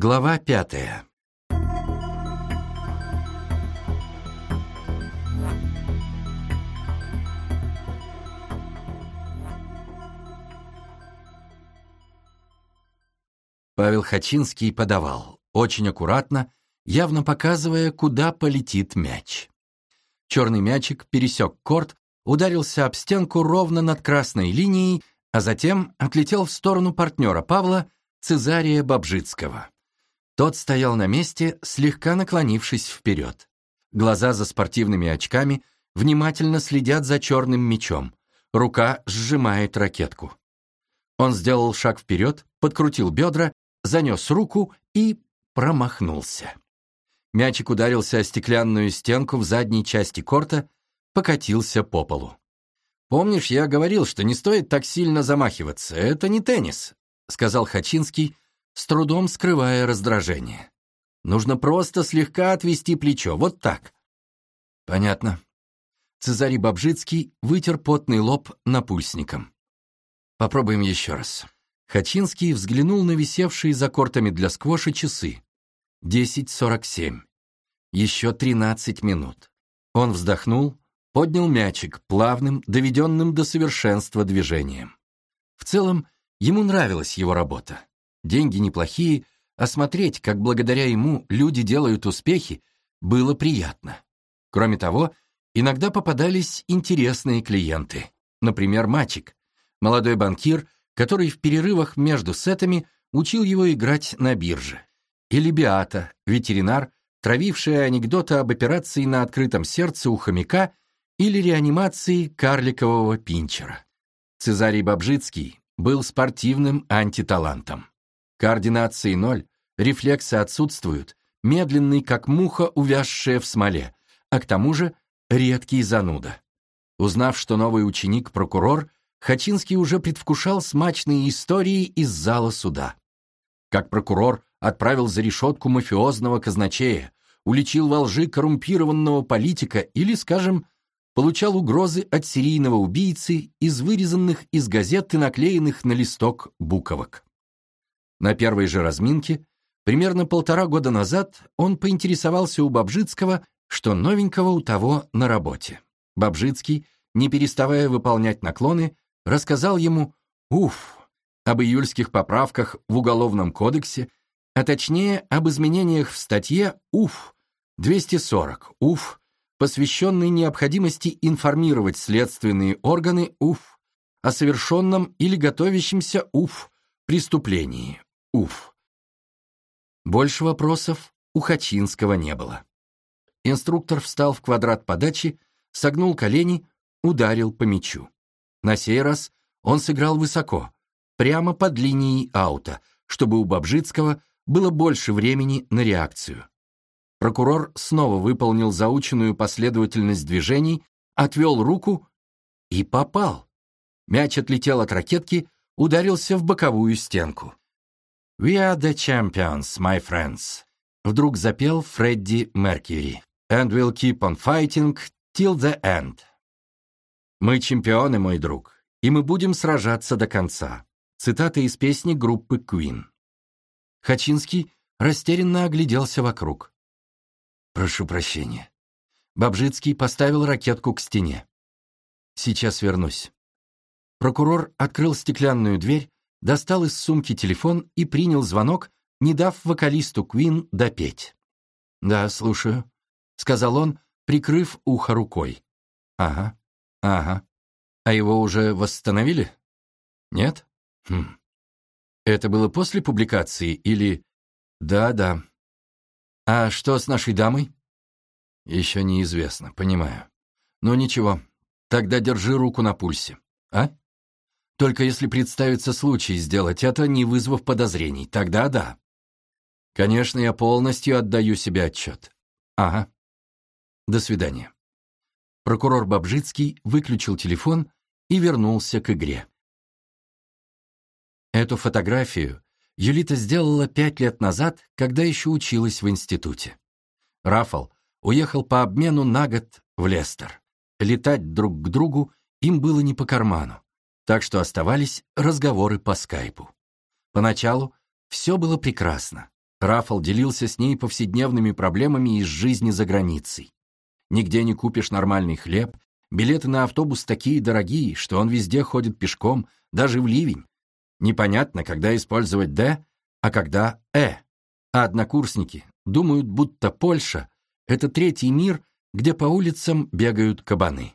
Глава пятая. Павел Хачинский подавал, очень аккуратно, явно показывая, куда полетит мяч. Черный мячик пересек корт, ударился об стенку ровно над красной линией, а затем отлетел в сторону партнера Павла, Цезария Бобжицкого. Тот стоял на месте, слегка наклонившись вперед. Глаза за спортивными очками внимательно следят за черным мячом. Рука сжимает ракетку. Он сделал шаг вперед, подкрутил бедра, занес руку и промахнулся. Мячик ударился о стеклянную стенку в задней части корта, покатился по полу. «Помнишь, я говорил, что не стоит так сильно замахиваться, это не теннис», сказал Хачинский, с трудом скрывая раздражение. Нужно просто слегка отвести плечо, вот так. Понятно. Цезарий Бобжицкий вытер потный лоб напульсником. Попробуем еще раз. Хачинский взглянул на висевшие за кортами для сквоша часы. Десять сорок семь. Еще тринадцать минут. Он вздохнул, поднял мячик плавным, доведенным до совершенства движением. В целом, ему нравилась его работа деньги неплохие, а смотреть, как благодаря ему люди делают успехи, было приятно. Кроме того, иногда попадались интересные клиенты. Например, Мачик, молодой банкир, который в перерывах между сетами учил его играть на бирже. Или Биата, ветеринар, травившая анекдоты об операции на открытом сердце у хомяка или реанимации карликового пинчера. Цезарий Бобжицкий был спортивным антиталантом. Координации ноль, рефлексы отсутствуют, медленный, как муха, увязшая в смоле, а к тому же редкий зануда. Узнав, что новый ученик — прокурор, Хачинский уже предвкушал смачные истории из зала суда. Как прокурор отправил за решетку мафиозного казначея, уличил во лжи коррумпированного политика или, скажем, получал угрозы от серийного убийцы из вырезанных из газет и наклеенных на листок буковок. На первой же разминке, примерно полтора года назад, он поинтересовался у Бабжицкого, что новенького у того на работе. Бабжицкий, не переставая выполнять наклоны, рассказал ему «Уф!» об июльских поправках в Уголовном кодексе, а точнее об изменениях в статье «УФ» 240 «УФ», посвященной необходимости информировать следственные органы УФ о совершенном или готовящемся УФ преступлении Уф. Больше вопросов у Хачинского не было. Инструктор встал в квадрат подачи, согнул колени, ударил по мячу. На сей раз он сыграл высоко, прямо под линией аута, чтобы у Бобжицкого было больше времени на реакцию. Прокурор снова выполнил заученную последовательность движений, отвел руку и попал. Мяч отлетел от ракетки, ударился в боковую стенку. «We are the champions, my friends», — вдруг запел Фредди Меркьюри. «And we'll keep on fighting till the end». «Мы чемпионы, мой друг, и мы будем сражаться до конца». Цитата из песни группы Queen. Хачинский растерянно огляделся вокруг. «Прошу прощения». Бобжицкий поставил ракетку к стене. «Сейчас вернусь». Прокурор открыл стеклянную дверь, достал из сумки телефон и принял звонок, не дав вокалисту Квин допеть. «Да, слушаю», — сказал он, прикрыв ухо рукой. «Ага, ага. А его уже восстановили?» «Нет? Хм. Это было после публикации или...» «Да, да. А что с нашей дамой?» «Еще неизвестно, понимаю. Ну ничего, тогда держи руку на пульсе. А?» Только если представится случай сделать это, не вызвав подозрений, тогда да. Конечно, я полностью отдаю себе отчет. Ага. До свидания. Прокурор Бобжицкий выключил телефон и вернулся к игре. Эту фотографию Юлита сделала пять лет назад, когда еще училась в институте. Рафал уехал по обмену на год в Лестер. Летать друг к другу им было не по карману так что оставались разговоры по скайпу. Поначалу все было прекрасно. Рафал делился с ней повседневными проблемами из жизни за границей. Нигде не купишь нормальный хлеб, билеты на автобус такие дорогие, что он везде ходит пешком, даже в ливень. Непонятно, когда использовать «д», а когда «э». А однокурсники думают, будто Польша — это третий мир, где по улицам бегают кабаны.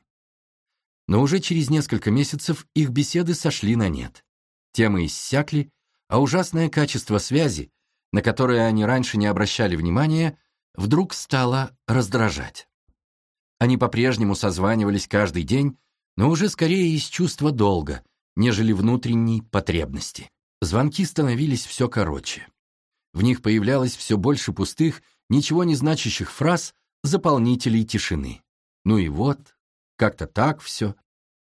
Но уже через несколько месяцев их беседы сошли на нет. Темы иссякли, а ужасное качество связи, на которое они раньше не обращали внимания, вдруг стало раздражать. Они по-прежнему созванивались каждый день, но уже скорее из чувства долга, нежели внутренней потребности. Звонки становились все короче. В них появлялось все больше пустых, ничего не значащих фраз, заполнителей тишины. Ну и вот, как-то так все.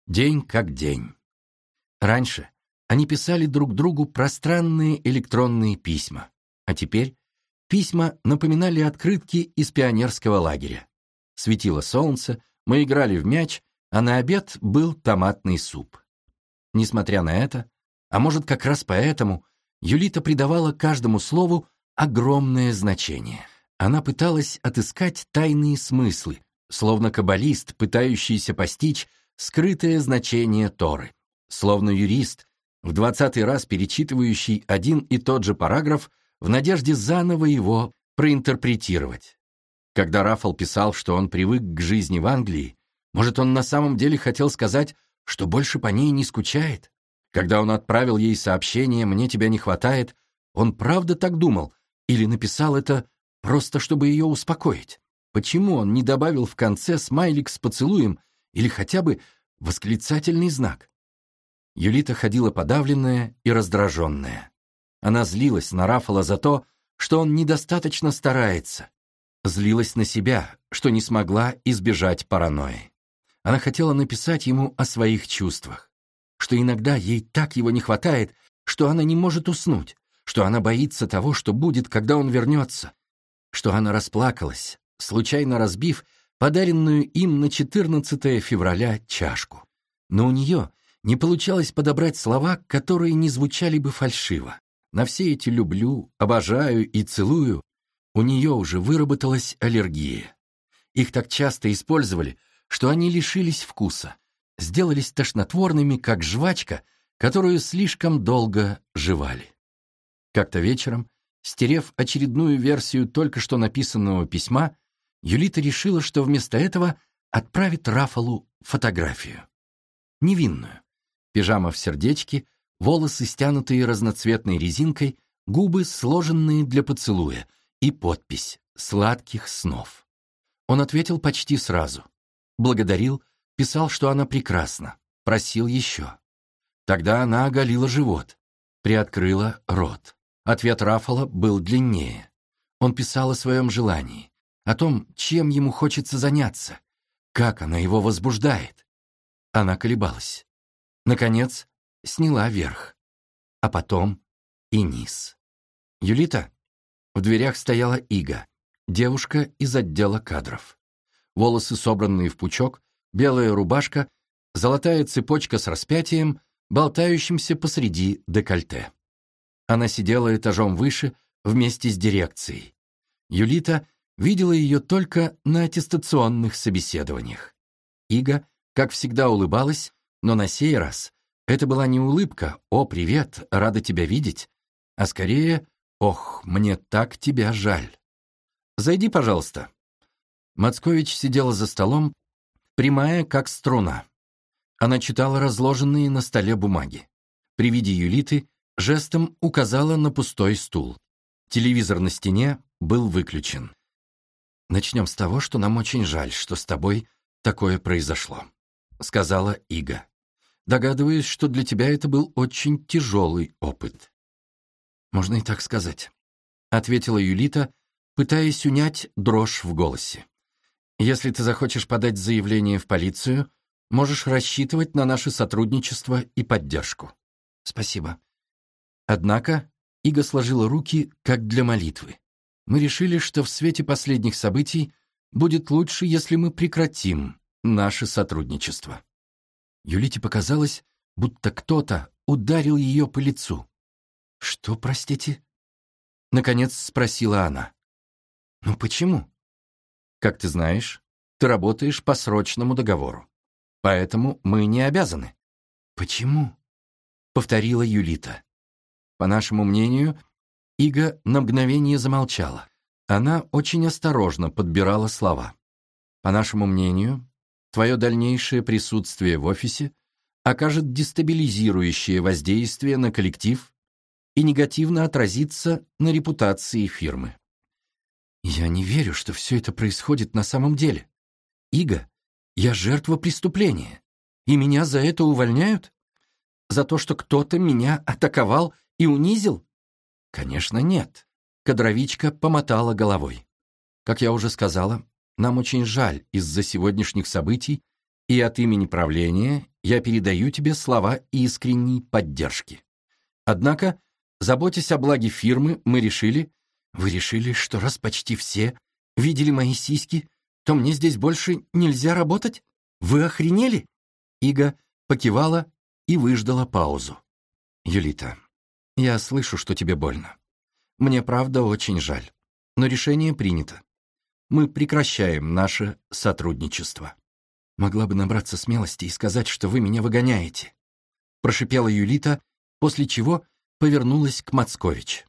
День как день. Раньше они писали друг другу пространные электронные письма, а теперь письма напоминали открытки из пионерского лагеря. Светило солнце, мы играли в мяч, а на обед был томатный суп. Несмотря на это, а может как раз поэтому, Юлита придавала каждому слову огромное значение. Она пыталась отыскать тайные смыслы, словно каббалист, пытающийся постичь скрытое значение Торы, словно юрист, в двадцатый раз перечитывающий один и тот же параграф в надежде заново его проинтерпретировать. Когда Рафал писал, что он привык к жизни в Англии, может, он на самом деле хотел сказать, что больше по ней не скучает? Когда он отправил ей сообщение «Мне тебя не хватает», он правда так думал или написал это просто чтобы ее успокоить? Почему он не добавил в конце смайлик с поцелуем или хотя бы восклицательный знак? Юлита ходила подавленная и раздраженная. Она злилась на Рафала за то, что он недостаточно старается. Злилась на себя, что не смогла избежать паранойи. Она хотела написать ему о своих чувствах, что иногда ей так его не хватает, что она не может уснуть, что она боится того, что будет, когда он вернется, что она расплакалась, случайно разбив подаренную им на 14 февраля чашку. Но у нее не получалось подобрать слова, которые не звучали бы фальшиво. На все эти «люблю», «обожаю» и «целую» у нее уже выработалась аллергия. Их так часто использовали, что они лишились вкуса, сделались тошнотворными, как жвачка, которую слишком долго жевали. Как-то вечером, стерев очередную версию только что написанного письма, Юлита решила, что вместо этого отправит Рафалу фотографию. Невинную. Пижама в сердечке, волосы, стянутые разноцветной резинкой, губы, сложенные для поцелуя, и подпись «Сладких снов». Он ответил почти сразу. Благодарил, писал, что она прекрасна, просил еще. Тогда она оголила живот, приоткрыла рот. Ответ Рафала был длиннее. Он писал о своем желании, о том, чем ему хочется заняться, как она его возбуждает. Она колебалась. Наконец, сняла верх, а потом и низ. «Юлита?» В дверях стояла Ига, девушка из отдела кадров. Волосы собранные в пучок, белая рубашка, золотая цепочка с распятием, болтающимся посреди декольте. Она сидела этажом выше вместе с дирекцией. Юлита видела ее только на аттестационных собеседованиях. Ига, как всегда, улыбалась, но на сей раз это была не улыбка «О, привет, рада тебя видеть», а скорее «Ох, мне так тебя жаль». «Зайди, пожалуйста». Мацкович сидела за столом, прямая, как струна. Она читала разложенные на столе бумаги. При виде Юлиты жестом указала на пустой стул. Телевизор на стене был выключен. «Начнем с того, что нам очень жаль, что с тобой такое произошло», — сказала Ига. «Догадываюсь, что для тебя это был очень тяжелый опыт». «Можно и так сказать», — ответила Юлита, пытаясь унять дрожь в голосе. «Если ты захочешь подать заявление в полицию, можешь рассчитывать на наше сотрудничество и поддержку. Спасибо». Однако Ига сложила руки, как для молитвы. Мы решили, что в свете последних событий будет лучше, если мы прекратим наше сотрудничество. Юлите показалось, будто кто-то ударил ее по лицу. «Что, простите?» Наконец спросила она. «Ну почему?» «Как ты знаешь, ты работаешь по срочному договору. Поэтому мы не обязаны». «Почему?» — повторила Юлита. По нашему мнению, Ига на мгновение замолчала. Она очень осторожно подбирала слова. По нашему мнению, твое дальнейшее присутствие в офисе окажет дестабилизирующее воздействие на коллектив и негативно отразится на репутации фирмы. Я не верю, что все это происходит на самом деле. Ига, я жертва преступления, и меня за это увольняют? За то, что кто-то меня атаковал и унизил? Конечно, нет. Кадровичка помотала головой. Как я уже сказала, нам очень жаль из-за сегодняшних событий, и от имени правления я передаю тебе слова искренней поддержки. Однако, заботясь о благе фирмы, мы решили... Вы решили, что раз почти все видели мои сиськи, то мне здесь больше нельзя работать? Вы охренели?» Ига покивала и выждала паузу. «Юлита, я слышу, что тебе больно. Мне правда очень жаль. Но решение принято. Мы прекращаем наше сотрудничество. Могла бы набраться смелости и сказать, что вы меня выгоняете. Прошипела Юлита, после чего повернулась к Мацкович.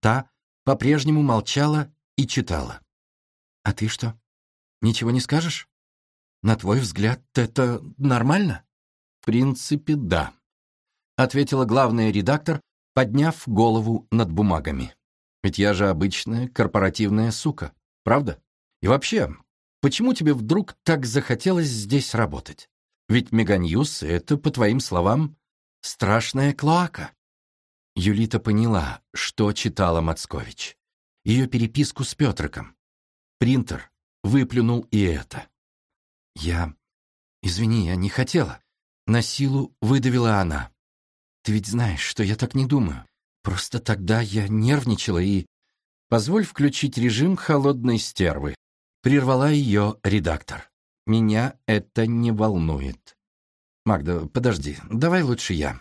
Та по-прежнему молчала и читала. «А ты что, ничего не скажешь? На твой взгляд, это нормально?» «В принципе, да», — ответила главная редактор, подняв голову над бумагами. Ведь я же обычная корпоративная сука, правда? И вообще, почему тебе вдруг так захотелось здесь работать? Ведь Меганьюз — это, по твоим словам, страшная клоака. Юлита поняла, что читала Мацкович. Ее переписку с Петриком. Принтер выплюнул и это. «Я... Извини, я не хотела». На силу выдавила она. «Ты ведь знаешь, что я так не думаю. Просто тогда я нервничала и... Позволь включить режим холодной стервы. Прервала ее редактор. Меня это не волнует. Магда, подожди, давай лучше я.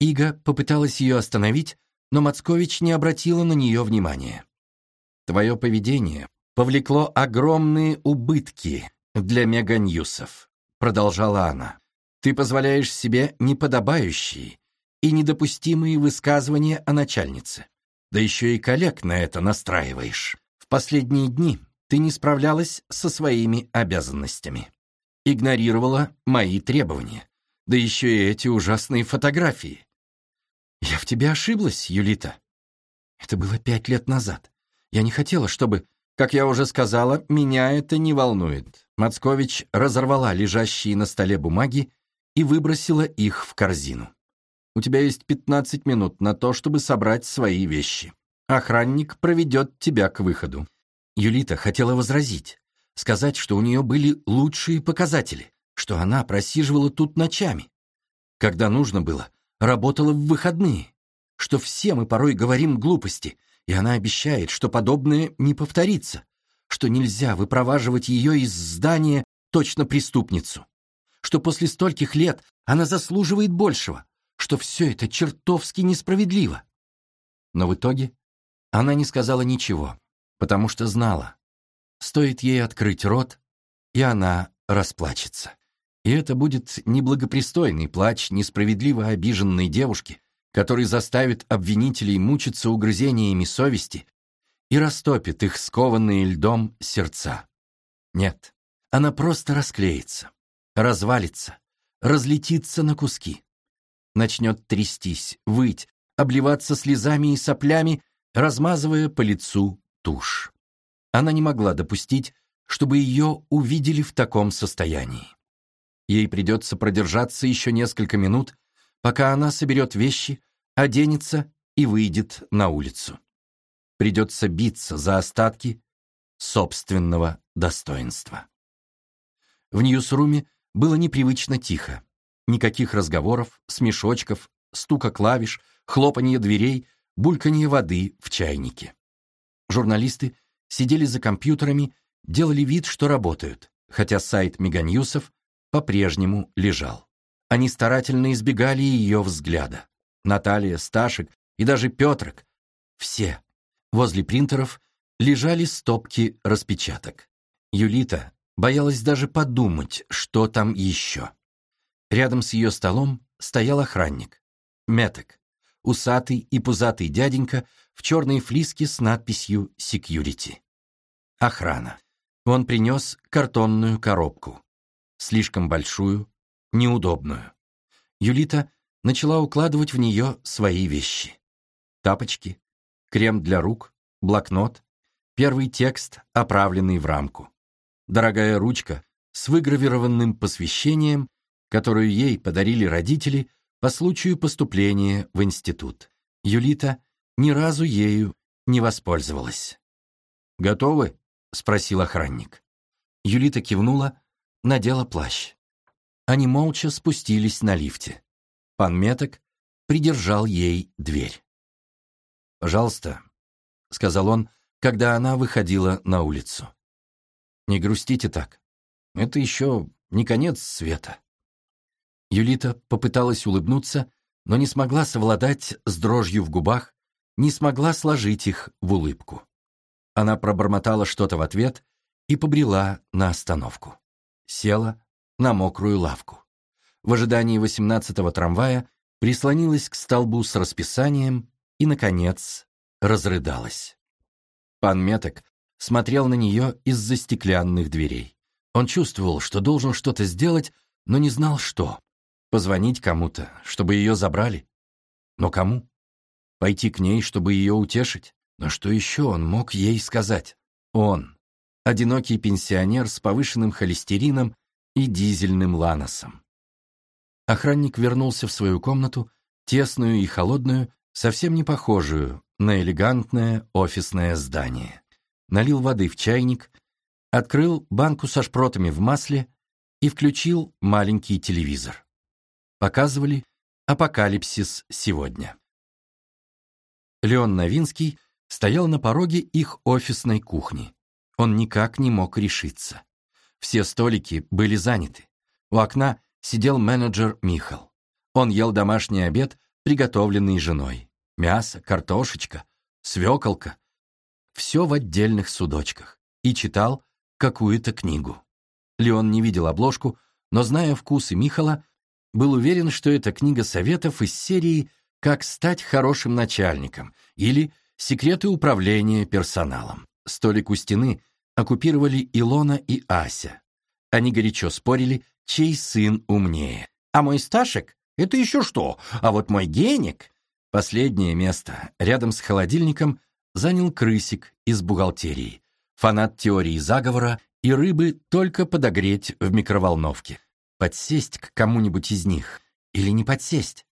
Ига попыталась ее остановить, но Мацкович не обратила на нее внимания. Твое поведение повлекло огромные убытки для меганьюсов, продолжала она. Ты позволяешь себе неподобающие и недопустимые высказывания о начальнице. Да еще и коллег на это настраиваешь. В последние дни ты не справлялась со своими обязанностями. Игнорировала мои требования. Да еще и эти ужасные фотографии. Я в тебе ошиблась, Юлита. Это было пять лет назад. Я не хотела, чтобы... Как я уже сказала, меня это не волнует. Мацкович разорвала лежащие на столе бумаги и выбросила их в корзину. У тебя есть 15 минут на то, чтобы собрать свои вещи. Охранник проведет тебя к выходу». Юлита хотела возразить, сказать, что у нее были лучшие показатели, что она просиживала тут ночами. Когда нужно было, работала в выходные, что все мы порой говорим глупости, и она обещает, что подобное не повторится, что нельзя выпроваживать ее из здания точно преступницу, что после стольких лет она заслуживает большего, что все это чертовски несправедливо. Но в итоге она не сказала ничего, потому что знала, стоит ей открыть рот, и она расплачется. И это будет неблагопристойный плач несправедливо обиженной девушки, который заставит обвинителей мучиться угрызениями совести и растопит их скованные льдом сердца. Нет, она просто расклеится, развалится, разлетится на куски начнет трястись, выть, обливаться слезами и соплями, размазывая по лицу тушь. Она не могла допустить, чтобы ее увидели в таком состоянии. Ей придется продержаться еще несколько минут, пока она соберет вещи, оденется и выйдет на улицу. Придется биться за остатки собственного достоинства. В Ньюсруме было непривычно тихо. Никаких разговоров, смешочков, стука клавиш, хлопанье дверей, бульканье воды в чайнике. Журналисты сидели за компьютерами, делали вид, что работают, хотя сайт Меганьюсов по-прежнему лежал. Они старательно избегали ее взгляда. Наталья, Сташек и даже Петрик. Все Возле принтеров лежали стопки распечаток. Юлита боялась даже подумать, что там еще. Рядом с ее столом стоял охранник. Меток, усатый и пузатый дяденька в черной флиске с надписью «Секьюрити». Охрана. Он принес картонную коробку. Слишком большую, неудобную. Юлита начала укладывать в нее свои вещи. Тапочки, крем для рук, блокнот, первый текст, оправленный в рамку. Дорогая ручка с выгравированным посвящением, которую ей подарили родители по случаю поступления в институт. Юлита ни разу ею не воспользовалась. «Готовы?» — спросил охранник. Юлита кивнула, надела плащ. Они молча спустились на лифте. Пан Меток придержал ей дверь. «Пожалуйста», — сказал он, когда она выходила на улицу. «Не грустите так. Это еще не конец света». Юлита попыталась улыбнуться, но не смогла совладать с дрожью в губах, не смогла сложить их в улыбку. Она пробормотала что-то в ответ и побрела на остановку. Села на мокрую лавку. В ожидании восемнадцатого трамвая прислонилась к столбу с расписанием и, наконец, разрыдалась. Пан Меток смотрел на нее из-за стеклянных дверей. Он чувствовал, что должен что-то сделать, но не знал, что. Позвонить кому-то, чтобы ее забрали? Но кому? Пойти к ней, чтобы ее утешить? Но что еще он мог ей сказать? Он, одинокий пенсионер с повышенным холестерином и дизельным ланосом. Охранник вернулся в свою комнату, тесную и холодную, совсем не похожую на элегантное офисное здание. Налил воды в чайник, открыл банку со шпротами в масле и включил маленький телевизор. Показывали «Апокалипсис сегодня». Леон Новинский стоял на пороге их офисной кухни. Он никак не мог решиться. Все столики были заняты. У окна сидел менеджер Михал. Он ел домашний обед, приготовленный женой. Мясо, картошечка, свеколка. Все в отдельных судочках. И читал какую-то книгу. Леон не видел обложку, но, зная вкусы Михала, был уверен, что это книга советов из серии «Как стать хорошим начальником» или секреты управления персоналом. Столик у стены оккупировали Илона и Ася. Они горячо спорили, чей сын умнее. «А мой Сташек? Это еще что? А вот мой Геник?» Последнее место, рядом с холодильником, занял крысик из бухгалтерии, фанат теории заговора и рыбы только подогреть в микроволновке. Подсесть к кому-нибудь из них или не подсесть?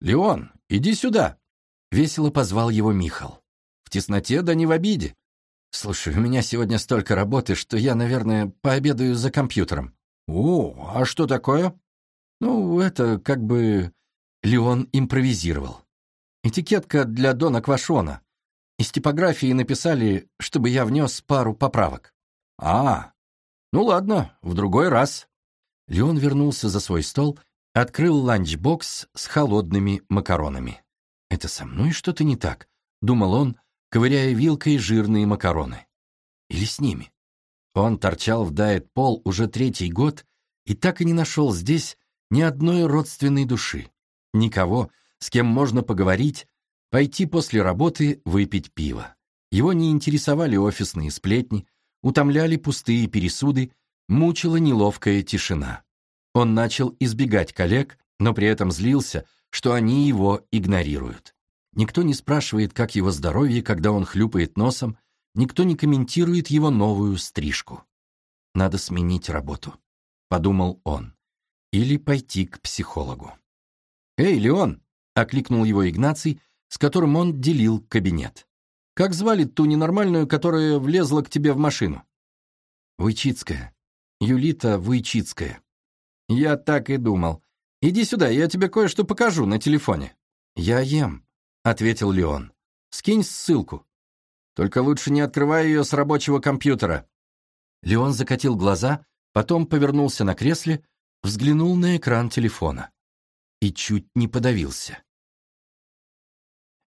«Леон, иди сюда!» Весело позвал его Михал. В тесноте да не в обиде. Слушай, у меня сегодня столько работы, что я, наверное, пообедаю за компьютером. О, а что такое? Ну, это как бы... Леон импровизировал. Этикетка для Дона Квашона. Из типографии написали, чтобы я внес пару поправок. А, ну ладно, в другой раз. Леон вернулся за свой стол, открыл ланчбокс с холодными макаронами. «Это со мной что-то не так», — думал он, ковыряя вилкой жирные макароны. Или с ними. Он торчал в Дайет Пол уже третий год и так и не нашел здесь ни одной родственной души, никого, с кем можно поговорить, пойти после работы выпить пиво. Его не интересовали офисные сплетни, утомляли пустые пересуды, мучила неловкая тишина. Он начал избегать коллег, но при этом злился, что они его игнорируют. Никто не спрашивает, как его здоровье, когда он хлюпает носом, никто не комментирует его новую стрижку. Надо сменить работу, подумал он, или пойти к психологу. «Эй, Леон!» — окликнул его Игнаций, с которым он делил кабинет. «Как звали ту ненормальную, которая влезла к тебе в машину?» «Войчицкая. Юлита Войчицкая». «Я так и думал. Иди сюда, я тебе кое-что покажу на телефоне». «Я ем», — ответил Леон. «Скинь ссылку. Только лучше не открывай ее с рабочего компьютера». Леон закатил глаза, потом повернулся на кресле, взглянул на экран телефона и чуть не подавился.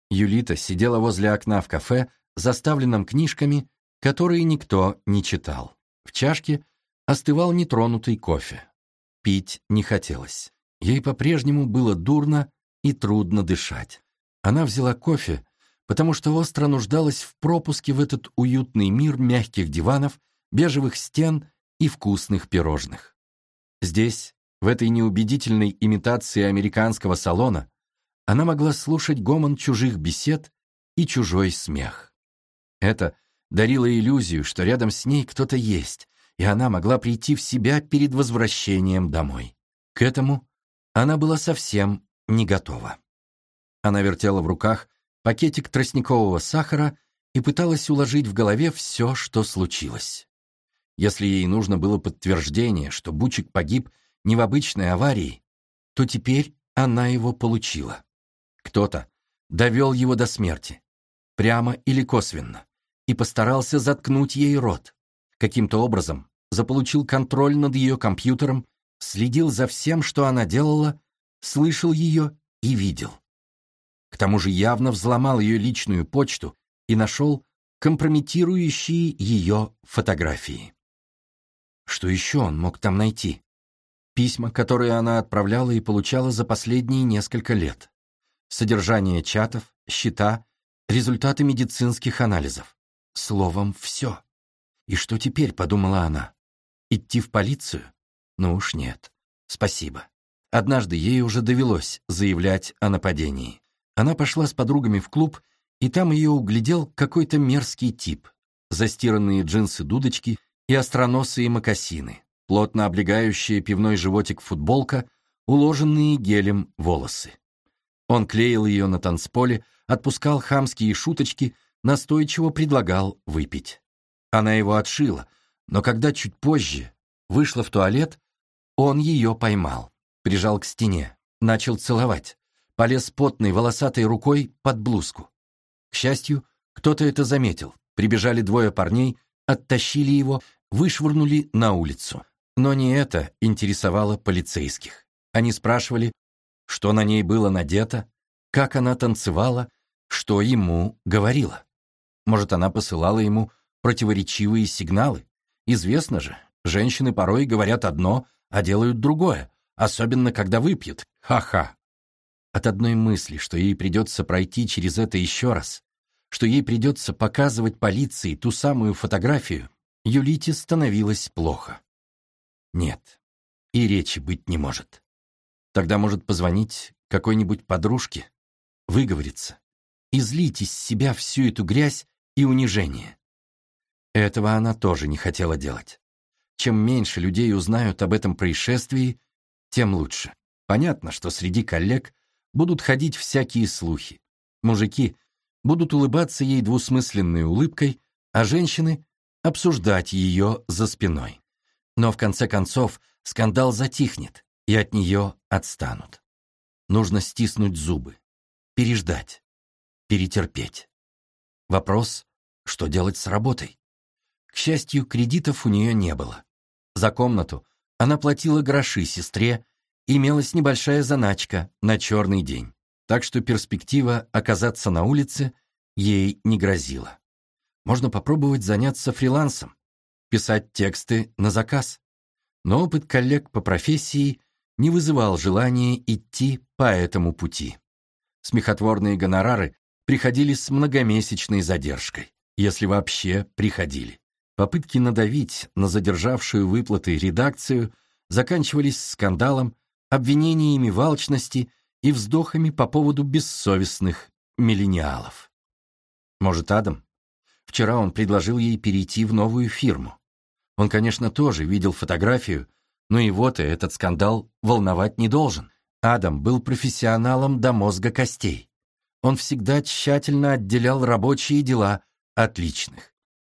Юлита сидела возле окна в кафе заставленном книжками, которые никто не читал. В чашке остывал нетронутый кофе. Пить не хотелось. Ей по-прежнему было дурно и трудно дышать. Она взяла кофе, потому что остро нуждалась в пропуске в этот уютный мир мягких диванов, бежевых стен и вкусных пирожных. Здесь, в этой неубедительной имитации американского салона, она могла слушать гомон чужих бесед и чужой смех. Это дарило иллюзию, что рядом с ней кто-то есть, и она могла прийти в себя перед возвращением домой. К этому она была совсем не готова. Она вертела в руках пакетик тростникового сахара и пыталась уложить в голове все, что случилось. Если ей нужно было подтверждение, что Бучик погиб не в обычной аварии, то теперь она его получила. Кто-то довел его до смерти, прямо или косвенно, и постарался заткнуть ей рот. Каким-то образом заполучил контроль над ее компьютером, следил за всем, что она делала, слышал ее и видел. К тому же явно взломал ее личную почту и нашел компрометирующие ее фотографии. Что еще он мог там найти? Письма, которые она отправляла и получала за последние несколько лет. Содержание чатов, счета, результаты медицинских анализов. Словом, все. И что теперь, подумала она? Идти в полицию? Ну уж нет. Спасибо. Однажды ей уже довелось заявлять о нападении. Она пошла с подругами в клуб, и там ее углядел какой-то мерзкий тип. Застиранные джинсы-дудочки и остроносые мокасины, плотно облегающие пивной животик футболка, уложенные гелем волосы. Он клеил ее на танцполе, отпускал хамские шуточки, настойчиво предлагал выпить. Она его отшила, но когда чуть позже вышла в туалет, он ее поймал, прижал к стене, начал целовать полез потной волосатой рукой под блузку. К счастью, кто-то это заметил. Прибежали двое парней, оттащили его, вышвырнули на улицу. Но не это интересовало полицейских. Они спрашивали, что на ней было надето, как она танцевала, что ему говорила. Может, она посылала ему противоречивые сигналы? Известно же, женщины порой говорят одно, а делают другое, особенно когда выпьют. Ха-ха. От одной мысли, что ей придется пройти через это еще раз, что ей придется показывать полиции ту самую фотографию, Юлите становилось плохо. Нет, и речи быть не может. Тогда может позвонить какой-нибудь подружке, выговориться, излить из себя всю эту грязь и унижение. Этого она тоже не хотела делать. Чем меньше людей узнают об этом происшествии, тем лучше. Понятно, что среди коллег будут ходить всякие слухи. Мужики будут улыбаться ей двусмысленной улыбкой, а женщины — обсуждать ее за спиной. Но в конце концов скандал затихнет, и от нее отстанут. Нужно стиснуть зубы, переждать, перетерпеть. Вопрос, что делать с работой? К счастью, кредитов у нее не было. За комнату она платила гроши сестре имелась небольшая заначка на черный день, так что перспектива оказаться на улице ей не грозила. Можно попробовать заняться фрилансом, писать тексты на заказ. Но опыт коллег по профессии не вызывал желания идти по этому пути. Смехотворные гонорары приходили с многомесячной задержкой, если вообще приходили. Попытки надавить на задержавшую выплаты редакцию заканчивались скандалом обвинениями в алчности и вздохами по поводу бессовестных миллениалов. Может, Адам? Вчера он предложил ей перейти в новую фирму. Он, конечно, тоже видел фотографию, но его-то этот скандал волновать не должен. Адам был профессионалом до мозга костей. Он всегда тщательно отделял рабочие дела от личных.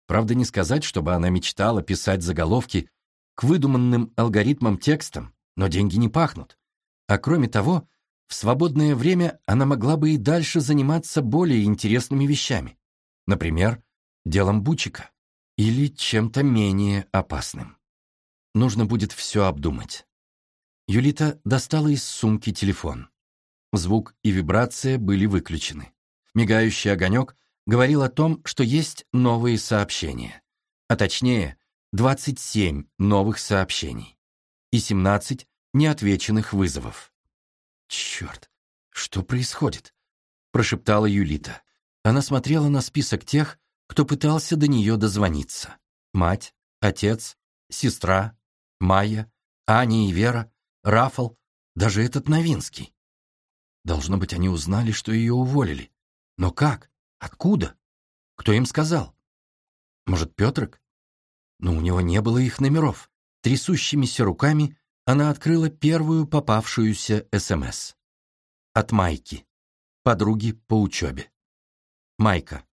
Правда, не сказать, чтобы она мечтала писать заголовки к выдуманным алгоритмам текстам, но деньги не пахнут. А кроме того, в свободное время она могла бы и дальше заниматься более интересными вещами. Например, делом Бучика или чем-то менее опасным. Нужно будет все обдумать. Юлита достала из сумки телефон. Звук и вибрация были выключены. Мигающий огонек говорил о том, что есть новые сообщения. А точнее, 27 новых сообщений и 17 неотвеченных вызовов. «Черт, что происходит?» — прошептала Юлита. Она смотрела на список тех, кто пытался до нее дозвониться. Мать, отец, сестра, Майя, Аня и Вера, Рафал, даже этот Новинский. Должно быть, они узнали, что ее уволили. Но как? Откуда? Кто им сказал? Может, Петрик? Но у него не было их номеров. Трясущимися руками она открыла первую попавшуюся СМС. От Майки, подруги по учебе. Майка.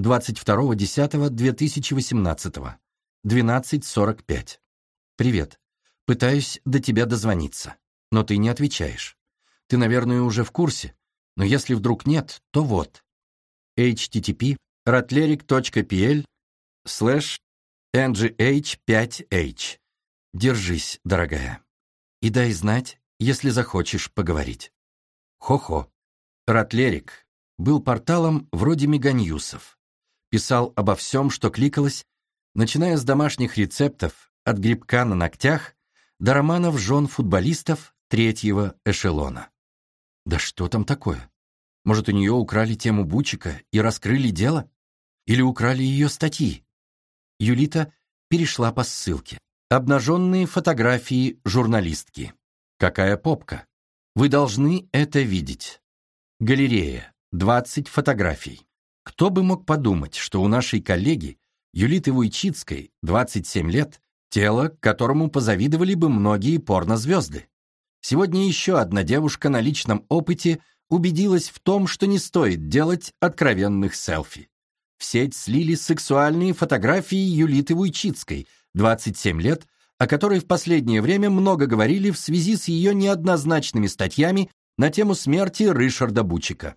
22.10.2018. 12.45. Привет. Пытаюсь до тебя дозвониться, но ты не отвечаешь. Ты, наверное, уже в курсе, но если вдруг нет, то вот. http ratleric.pl slash ngh5h. Держись, дорогая. И дай знать, если захочешь поговорить. Хо-хо. Ратлерик был порталом вроде Меганьюсов. Писал обо всем, что кликалось, начиная с домашних рецептов, от грибка на ногтях, до романов жен футболистов третьего эшелона. Да что там такое? Может, у нее украли тему Бучика и раскрыли дело? Или украли ее статьи? Юлита перешла по ссылке. Обнаженные фотографии журналистки. Какая попка. Вы должны это видеть. Галерея. 20 фотографий. Кто бы мог подумать, что у нашей коллеги Юлиты Вуйчицкой, 27 лет, тело, которому позавидовали бы многие порнозвезды. Сегодня еще одна девушка на личном опыте убедилась в том, что не стоит делать откровенных селфи. В сеть слили сексуальные фотографии Юлиты Вуйчицкой, 27 лет, о которой в последнее время много говорили в связи с ее неоднозначными статьями на тему смерти Ришарда Бучика.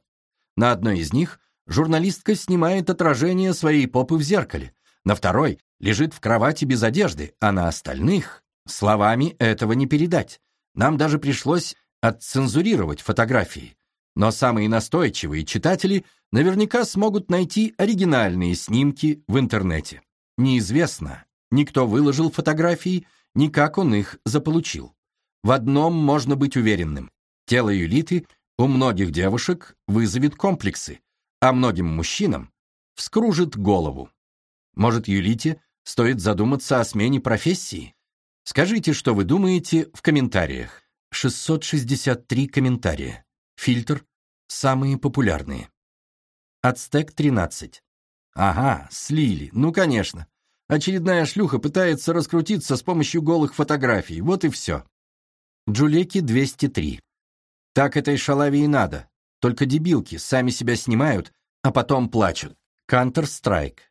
На одной из них журналистка снимает отражение своей попы в зеркале, на второй лежит в кровати без одежды, а на остальных словами этого не передать. Нам даже пришлось отцензурировать фотографии. Но самые настойчивые читатели наверняка смогут найти оригинальные снимки в интернете. Неизвестно, никто выложил фотографии, ни как он их заполучил. В одном можно быть уверенным. Тело Юлиты у многих девушек вызовет комплексы, а многим мужчинам вскружит голову. Может, Юлите стоит задуматься о смене профессии? Скажите, что вы думаете в комментариях. 663 комментария. Фильтр Самые популярные. Ацтек 13. Ага, слили. Ну, конечно. Очередная шлюха пытается раскрутиться с помощью голых фотографий. Вот и все. Джулеки 203. Так этой шалаве и надо. Только дебилки сами себя снимают, а потом плачут. Counter-Strike.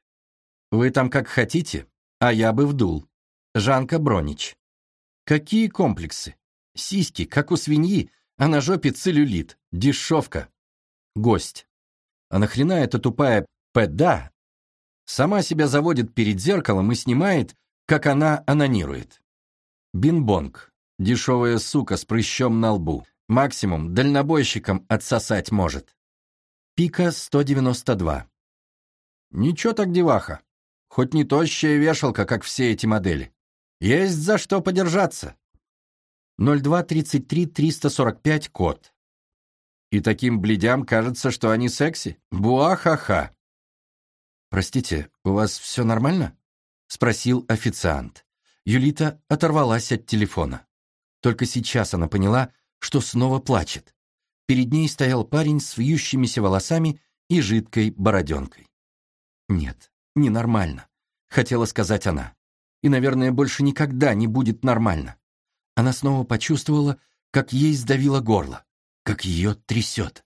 Вы там как хотите, а я бы вдул. Жанка Бронич. Какие комплексы? Сиськи, как у свиньи, а на жопе целлюлит, дешевка. Гость. А нахрена эта тупая пэда сама себя заводит перед зеркалом и снимает, как она анонирует? Бинбонг. Дешевая сука с прыщом на лбу. Максимум дальнобойщиком отсосать может. Пика 192. Ничего так деваха. Хоть не тощая вешалка, как все эти модели. Есть за что подержаться. 0233-345 код. И таким бледям кажется, что они секси. Буахаха. «Простите, у вас все нормально?» — спросил официант. Юлита оторвалась от телефона. Только сейчас она поняла, что снова плачет. Перед ней стоял парень с вьющимися волосами и жидкой бороденкой. «Нет, ненормально», — хотела сказать она. «И, наверное, больше никогда не будет нормально она снова почувствовала, как ей сдавило горло, как ее трясет.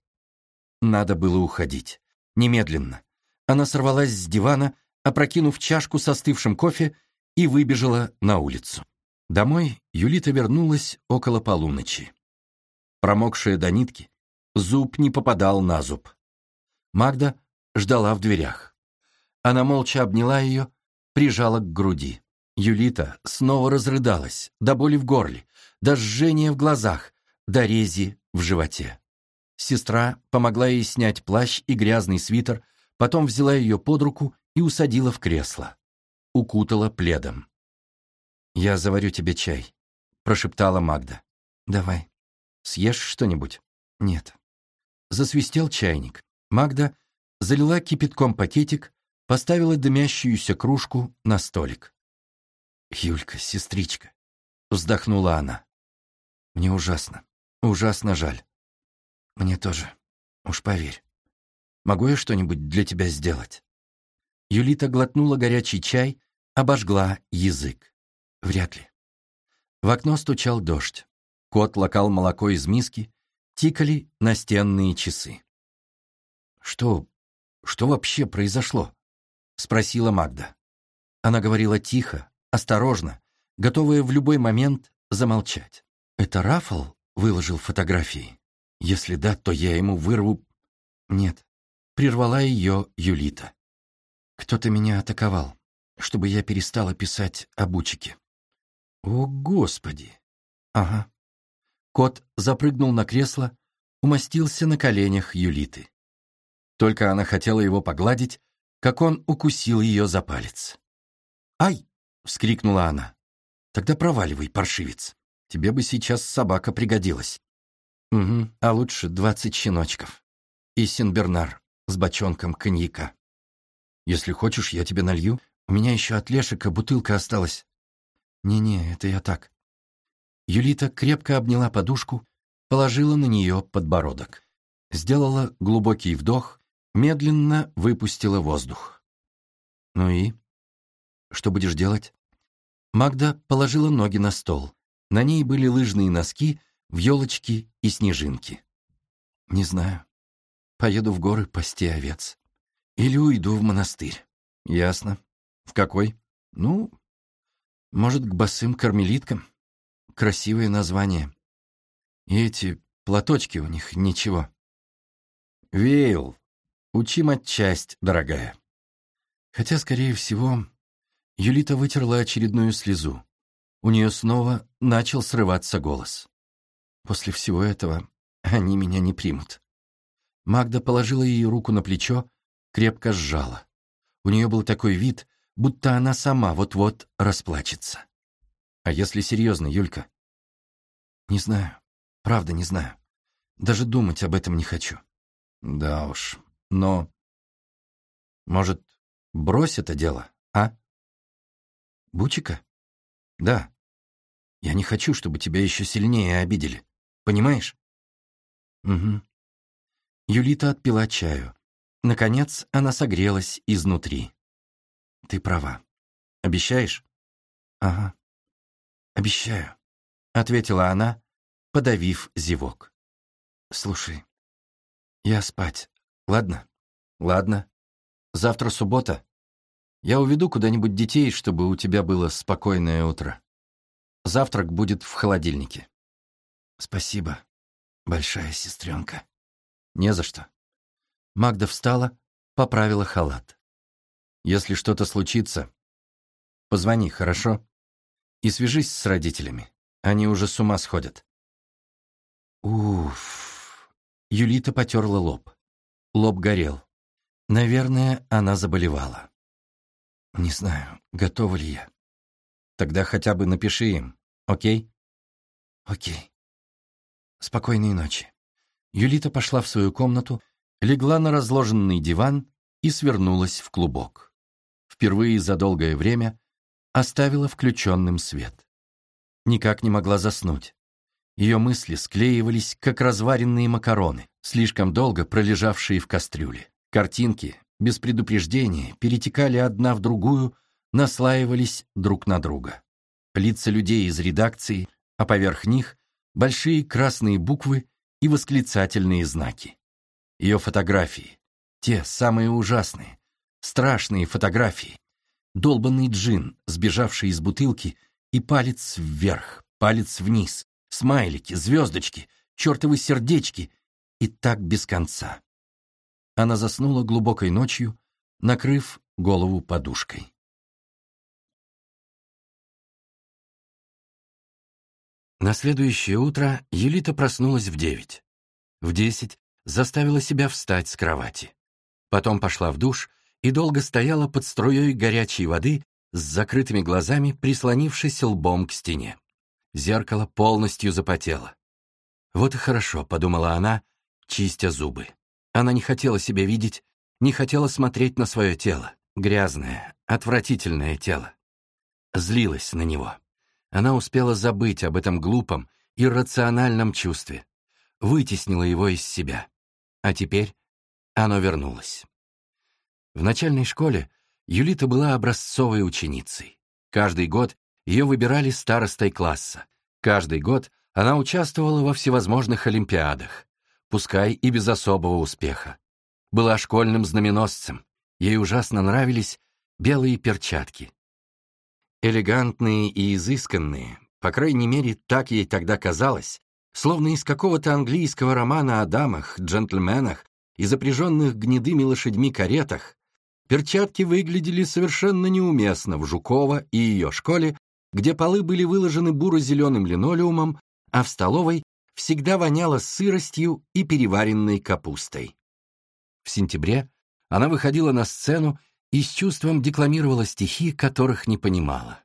Надо было уходить. Немедленно. Она сорвалась с дивана, опрокинув чашку с остывшим кофе, и выбежала на улицу. Домой Юлита вернулась около полуночи. Промокшая до нитки, зуб не попадал на зуб. Магда ждала в дверях. Она молча обняла ее, прижала к груди. Юлита снова разрыдалась, до боли в горле, до жжения в глазах, до рези в животе. Сестра помогла ей снять плащ и грязный свитер, Потом взяла ее под руку и усадила в кресло. Укутала пледом. «Я заварю тебе чай», — прошептала Магда. «Давай. Съешь что-нибудь?» «Нет». Засвистел чайник. Магда залила кипятком пакетик, поставила дымящуюся кружку на столик. «Юлька, сестричка», — вздохнула она. «Мне ужасно, ужасно жаль. Мне тоже, уж поверь. Могу я что-нибудь для тебя сделать?» Юлита глотнула горячий чай, обожгла язык. Вряд ли. В окно стучал дождь. Кот лакал молоко из миски, тикали настенные часы. «Что... что вообще произошло?» — спросила Магда. Она говорила тихо, осторожно, готовая в любой момент замолчать. «Это Рафал выложил фотографии? Если да, то я ему вырву...» «Нет», — прервала ее Юлита. «Кто-то меня атаковал, чтобы я перестала писать об Учике». «О, Господи!» «Ага». Кот запрыгнул на кресло, умостился на коленях Юлиты. Только она хотела его погладить, как он укусил ее за палец. «Ай!» — вскрикнула она. «Тогда проваливай, паршивец. Тебе бы сейчас собака пригодилась». «Угу, а лучше двадцать щеночков. И Синбернар с бочонком коньяка. Если хочешь, я тебе налью. У меня еще от Лешика бутылка осталась. Не-не, это я так». Юлита крепко обняла подушку, положила на нее подбородок. Сделала глубокий вдох, медленно выпустила воздух. «Ну и?» Что будешь делать?» Магда положила ноги на стол. На ней были лыжные носки, вьелочки и снежинки. «Не знаю. Поеду в горы пасти овец. Или уйду в монастырь». «Ясно. В какой?» «Ну, может, к босым кармелиткам. Красивое название. И эти платочки у них ничего». «Вейл, учим отчасть, дорогая». Хотя, скорее всего, Юлита вытерла очередную слезу. У нее снова начал срываться голос. «После всего этого они меня не примут». Магда положила ей руку на плечо, крепко сжала. У нее был такой вид, будто она сама вот-вот расплачется. «А если серьезно, Юлька?» «Не знаю. Правда, не знаю. Даже думать об этом не хочу». «Да уж. Но...» «Может, брось это дело, а?» Бучика? Да. Я не хочу, чтобы тебя еще сильнее обидели. Понимаешь? Угу. Юлита отпила чаю. Наконец она согрелась изнутри. Ты права. Обещаешь? Ага. Обещаю, ответила она, подавив зевок. Слушай, я спать, ладно? Ладно. Завтра суббота. Я уведу куда-нибудь детей, чтобы у тебя было спокойное утро. Завтрак будет в холодильнике. Спасибо, большая сестренка. Не за что. Магда встала, поправила халат. Если что-то случится, позвони, хорошо? И свяжись с родителями. Они уже с ума сходят. Уф. Юлита потерла лоб. Лоб горел. Наверное, она заболевала. Не знаю, готова ли я. Тогда хотя бы напиши им, окей? Окей. Спокойной ночи. Юлита пошла в свою комнату, легла на разложенный диван и свернулась в клубок. Впервые за долгое время оставила включенным свет. Никак не могла заснуть. Ее мысли склеивались, как разваренные макароны, слишком долго пролежавшие в кастрюле. Картинки, без предупреждения, перетекали одна в другую, наслаивались друг на друга. Лица людей из редакции, а поверх них большие красные буквы и восклицательные знаки. Ее фотографии, те самые ужасные, страшные фотографии. Долбанный джин, сбежавший из бутылки, и палец вверх, палец вниз, смайлики, звездочки, чертовы сердечки, и так без конца. Она заснула глубокой ночью, накрыв голову подушкой. На следующее утро Елита проснулась в девять. В десять заставила себя встать с кровати. Потом пошла в душ и долго стояла под струей горячей воды с закрытыми глазами, прислонившись лбом к стене. Зеркало полностью запотело. «Вот и хорошо», — подумала она, чистя зубы. Она не хотела себя видеть, не хотела смотреть на свое тело. Грязное, отвратительное тело. Злилась на него. Она успела забыть об этом глупом, иррациональном чувстве. Вытеснила его из себя. А теперь оно вернулось. В начальной школе Юлита была образцовой ученицей. Каждый год ее выбирали старостой класса. Каждый год она участвовала во всевозможных олимпиадах, пускай и без особого успеха. Была школьным знаменосцем. Ей ужасно нравились белые перчатки. Элегантные и изысканные, по крайней мере, так ей тогда казалось, словно из какого-то английского романа о дамах, джентльменах и запряженных гнедыми лошадьми каретах, перчатки выглядели совершенно неуместно в Жукова и ее школе, где полы были выложены буро-зеленым линолеумом, а в столовой всегда воняло сыростью и переваренной капустой. В сентябре она выходила на сцену и с чувством декламировала стихи, которых не понимала.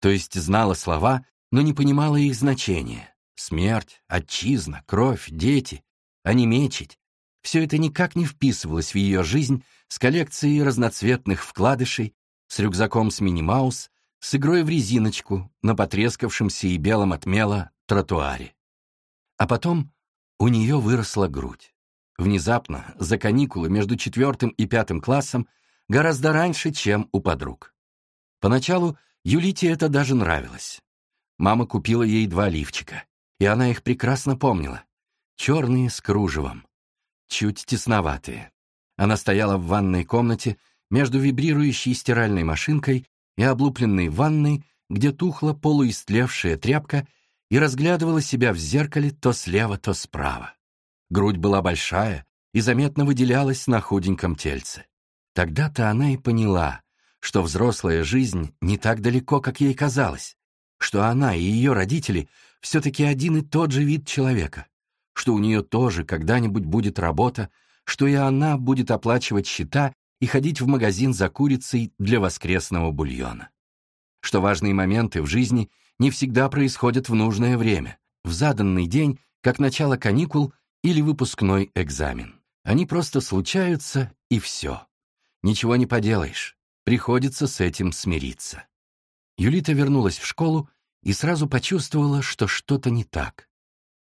То есть знала слова, но не понимала их значения. Смерть, отчизна, кровь, дети, а не мечить. Все это никак не вписывалось в ее жизнь с коллекцией разноцветных вкладышей, с рюкзаком с мини-маус, с игрой в резиночку на потрескавшемся и белом отмела тротуаре. А потом у нее выросла грудь. Внезапно, за каникулы между четвертым и пятым классом, гораздо раньше, чем у подруг. Поначалу Юлите это даже нравилось. Мама купила ей два лифчика, и она их прекрасно помнила. Черные с кружевом, чуть тесноватые. Она стояла в ванной комнате между вибрирующей стиральной машинкой и облупленной ванной, где тухла полуистлевшая тряпка, и разглядывала себя в зеркале то слева, то справа. Грудь была большая и заметно выделялась на худеньком тельце. Тогда-то она и поняла, что взрослая жизнь не так далеко, как ей казалось, что она и ее родители все-таки один и тот же вид человека, что у нее тоже когда-нибудь будет работа, что и она будет оплачивать счета и ходить в магазин за курицей для воскресного бульона. Что важные моменты в жизни не всегда происходят в нужное время, в заданный день, как начало каникул или выпускной экзамен. Они просто случаются, и все. Ничего не поделаешь, приходится с этим смириться. Юлита вернулась в школу и сразу почувствовала, что что-то не так.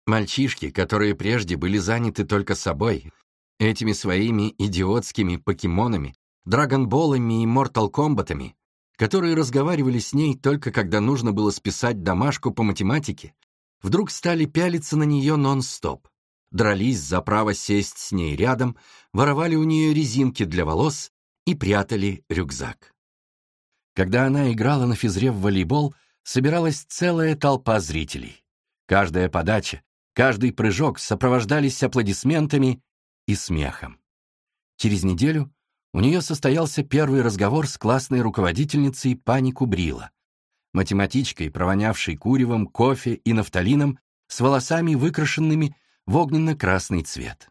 Мальчишки, которые прежде были заняты только собой, Этими своими идиотскими покемонами, драгонболами и мортал комбатами, которые разговаривали с ней только когда нужно было списать домашку по математике, вдруг стали пялиться на нее нон-стоп, дрались за право сесть с ней рядом, воровали у нее резинки для волос и прятали рюкзак. Когда она играла на физре в волейбол, собиралась целая толпа зрителей. Каждая подача, каждый прыжок сопровождались аплодисментами и смехом. Через неделю у нее состоялся первый разговор с классной руководительницей пани Кубрила, математичкой, провонявшей куревом, кофе и нафталином, с волосами, выкрашенными в огненно-красный цвет.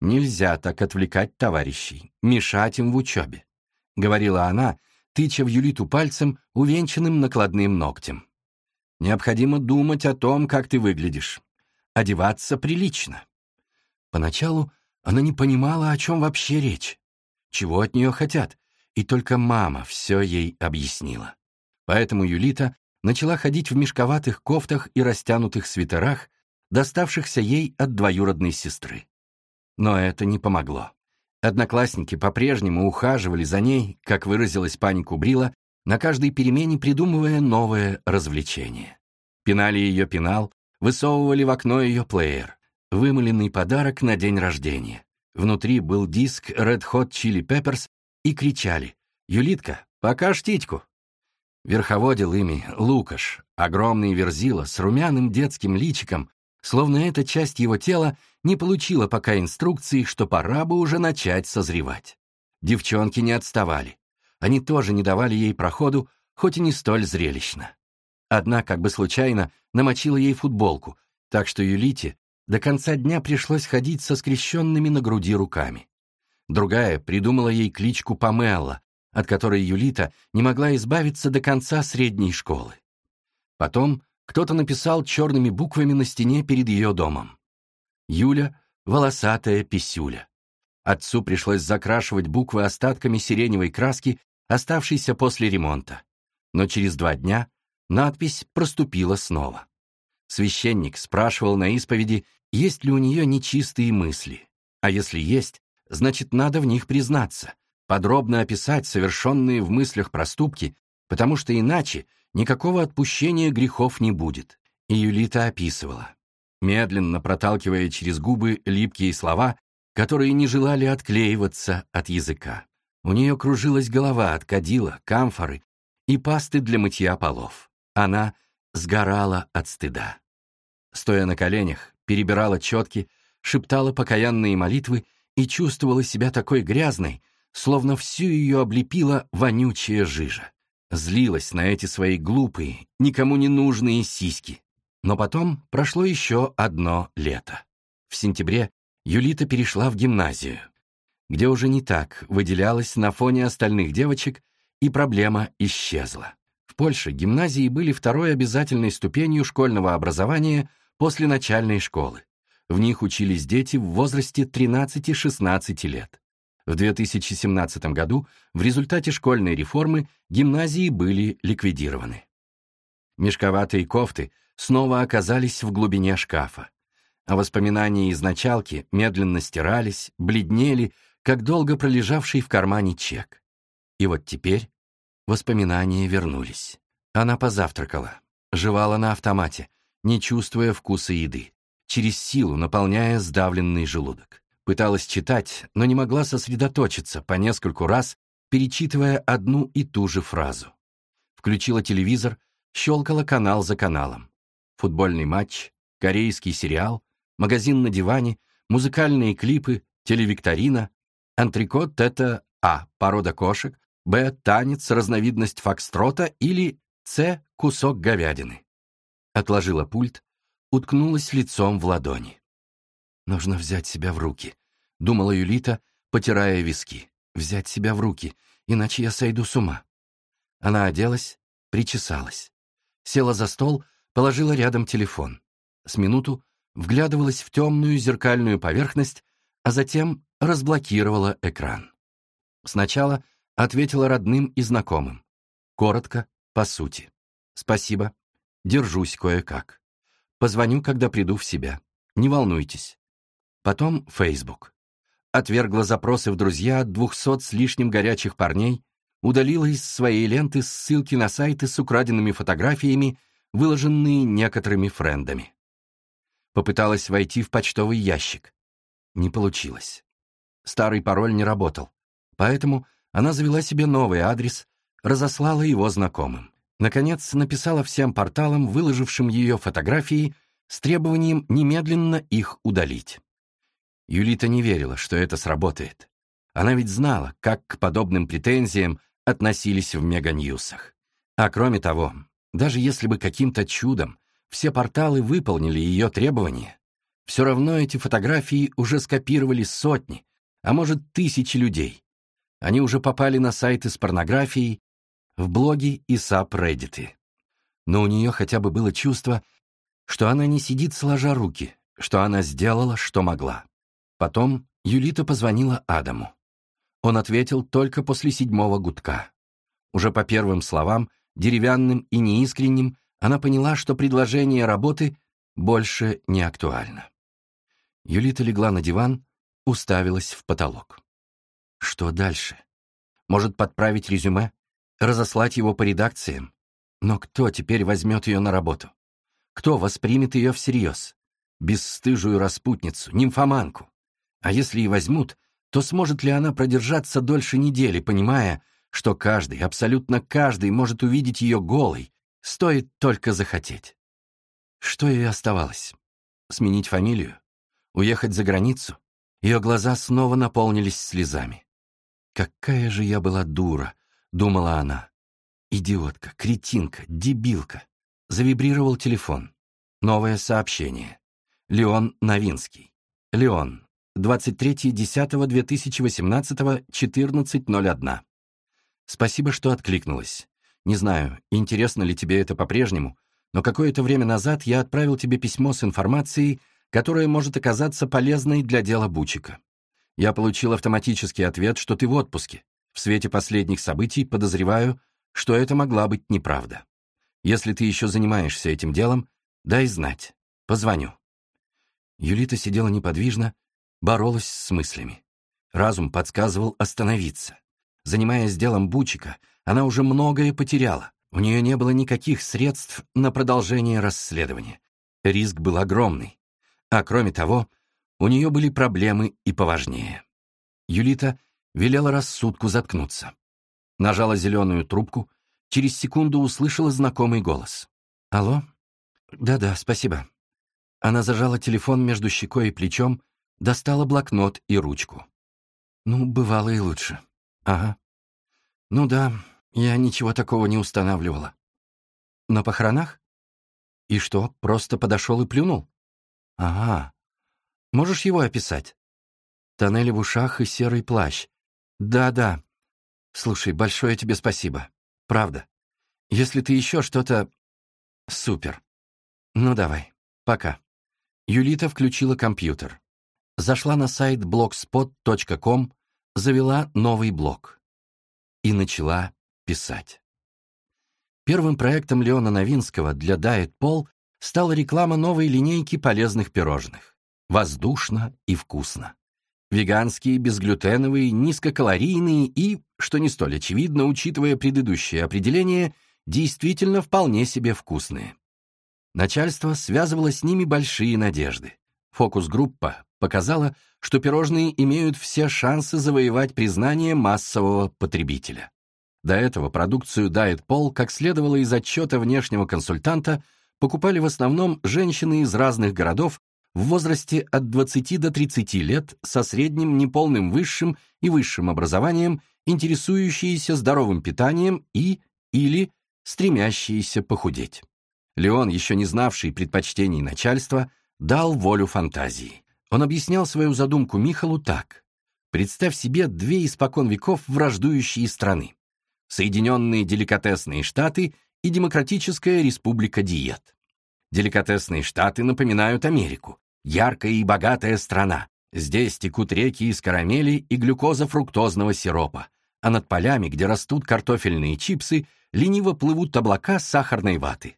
«Нельзя так отвлекать товарищей, мешать им в учебе», — говорила она, тыча в Юлиту пальцем, увенчанным накладным ногтем. «Необходимо думать о том, как ты выглядишь. Одеваться прилично». Поначалу она не понимала, о чем вообще речь, чего от нее хотят, и только мама все ей объяснила. Поэтому Юлита начала ходить в мешковатых кофтах и растянутых свитерах, доставшихся ей от двоюродной сестры. Но это не помогло. Одноклассники по-прежнему ухаживали за ней, как выразилась пани Кубрила, на каждой перемене придумывая новое развлечение. Пинали ее пенал, высовывали в окно ее плеер вымыленный подарок на день рождения. Внутри был диск Red Hot Chili Peppers и кричали «Юлитка, покаж титьку!». Верховодил ими Лукаш, огромный верзила с румяным детским личиком, словно эта часть его тела не получила пока инструкции, что пора бы уже начать созревать. Девчонки не отставали. Они тоже не давали ей проходу, хоть и не столь зрелищно. Одна, как бы случайно, намочила ей футболку, так что Юлите до конца дня пришлось ходить со скрещенными на груди руками. Другая придумала ей кличку Памелла, от которой Юлита не могла избавиться до конца средней школы. Потом кто-то написал черными буквами на стене перед ее домом. Юля — волосатая писюля. Отцу пришлось закрашивать буквы остатками сиреневой краски, оставшейся после ремонта. Но через два дня надпись проступила снова. Священник спрашивал на исповеди, есть ли у нее нечистые мысли. А если есть, значит, надо в них признаться, подробно описать совершенные в мыслях проступки, потому что иначе никакого отпущения грехов не будет. И Юлита описывала, медленно проталкивая через губы липкие слова, которые не желали отклеиваться от языка. У нее кружилась голова от кадила, камфоры и пасты для мытья полов. Она сгорала от стыда. Стоя на коленях, перебирала четки, шептала покаянные молитвы и чувствовала себя такой грязной, словно всю ее облепила вонючая жижа. Злилась на эти свои глупые, никому не нужные сиськи. Но потом прошло еще одно лето. В сентябре Юлита перешла в гимназию, где уже не так выделялась на фоне остальных девочек, и проблема исчезла. В Польше гимназии были второй обязательной ступенью школьного образования после начальной школы. В них учились дети в возрасте 13-16 лет. В 2017 году в результате школьной реформы гимназии были ликвидированы. Мешковатые кофты снова оказались в глубине шкафа, а воспоминания из началки медленно стирались, бледнели, как долго пролежавший в кармане чек. И вот теперь воспоминания вернулись. Она позавтракала, жевала на автомате, не чувствуя вкуса еды, через силу наполняя сдавленный желудок. Пыталась читать, но не могла сосредоточиться, по нескольку раз перечитывая одну и ту же фразу. Включила телевизор, щелкала канал за каналом. Футбольный матч, корейский сериал, магазин на диване, музыкальные клипы, телевикторина. Антрикот — это А. Порода кошек, Б. Танец, разновидность фокстрота или С. Кусок говядины. Отложила пульт, уткнулась лицом в ладони. Нужно взять себя в руки, думала Юлита, потирая виски. Взять себя в руки, иначе я сойду с ума. Она оделась, причесалась. Села за стол, положила рядом телефон. С минуту вглядывалась в темную зеркальную поверхность, а затем разблокировала экран. Сначала ответила родным и знакомым. Коротко, по сути. Спасибо. Держусь кое-как. Позвоню, когда приду в себя. Не волнуйтесь. Потом Facebook. Отвергла запросы в друзья от двухсот с лишним горячих парней, удалила из своей ленты ссылки на сайты с украденными фотографиями, выложенные некоторыми френдами. Попыталась войти в почтовый ящик. Не получилось. Старый пароль не работал, поэтому она завела себе новый адрес, разослала его знакомым. Наконец, написала всем порталам, выложившим ее фотографии, с требованием немедленно их удалить. Юлита не верила, что это сработает. Она ведь знала, как к подобным претензиям относились в меганьюсах. А кроме того, даже если бы каким-то чудом все порталы выполнили ее требования, все равно эти фотографии уже скопировали сотни, а может тысячи людей. Они уже попали на сайты с порнографией, в блоги и саб-реддиты. Но у нее хотя бы было чувство, что она не сидит сложа руки, что она сделала, что могла. Потом Юлита позвонила Адаму. Он ответил только после седьмого гудка. Уже по первым словам, деревянным и неискренним, она поняла, что предложение работы больше не актуально. Юлита легла на диван, уставилась в потолок. Что дальше? Может, подправить резюме? Разослать его по редакциям? Но кто теперь возьмет ее на работу? Кто воспримет ее всерьез? Бесстыжую распутницу, нимфоманку? А если и возьмут, то сможет ли она продержаться дольше недели, понимая, что каждый, абсолютно каждый может увидеть ее голой, стоит только захотеть? Что ей оставалось? Сменить фамилию? Уехать за границу? Ее глаза снова наполнились слезами. «Какая же я была дура!» — думала она. «Идиотка, кретинка, дебилка!» Завибрировал телефон. Новое сообщение. Леон Новинский. «Леон, 23.10.2018, 14.01. Спасибо, что откликнулась. Не знаю, интересно ли тебе это по-прежнему, но какое-то время назад я отправил тебе письмо с информацией, которая может оказаться полезной для дела Бучика. Я получил автоматический ответ, что ты в отпуске. В свете последних событий подозреваю, что это могла быть неправда. Если ты еще занимаешься этим делом, дай знать. Позвоню». Юлита сидела неподвижно, боролась с мыслями. Разум подсказывал остановиться. Занимаясь делом Бучика, она уже многое потеряла. У нее не было никаких средств на продолжение расследования. Риск был огромный. А кроме того, у нее были проблемы и поважнее. Юлита велела рассудку заткнуться. Нажала зеленую трубку, через секунду услышала знакомый голос. «Алло? Да-да, спасибо». Она зажала телефон между щекой и плечом, достала блокнот и ручку. «Ну, бывало и лучше. Ага. Ну да, я ничего такого не устанавливала. На похоронах? И что, просто подошел и плюнул? Ага. Можешь его описать? Тоннели в ушах и серый плащ. Да-да. Слушай, большое тебе спасибо. Правда. Если ты еще что-то... Супер. Ну давай. Пока. Юлита включила компьютер. Зашла на сайт blogspot.com, завела новый блог. И начала писать. Первым проектом Леона Новинского для Diet Pol стала реклама новой линейки полезных пирожных. Воздушно и вкусно. Веганские, безглютеновые, низкокалорийные и, что не столь очевидно, учитывая предыдущее определение, действительно вполне себе вкусные. Начальство связывало с ними большие надежды. Фокус-группа показала, что пирожные имеют все шансы завоевать признание массового потребителя. До этого продукцию Diet Pol, как следовало из отчета внешнего консультанта, покупали в основном женщины из разных городов в возрасте от 20 до 30 лет со средним неполным высшим и высшим образованием, интересующиеся здоровым питанием и или стремящиеся похудеть. Леон, еще не знавший предпочтений начальства, дал волю фантазии. Он объяснял свою задумку Михалу так. Представь себе две испокон веков враждующие страны. Соединенные Деликатесные Штаты и Демократическая Республика Диет. Деликатесные Штаты напоминают Америку. Яркая и богатая страна. Здесь текут реки из карамели и глюкоза-фруктозного сиропа, а над полями, где растут картофельные чипсы, лениво плывут облака сахарной ваты.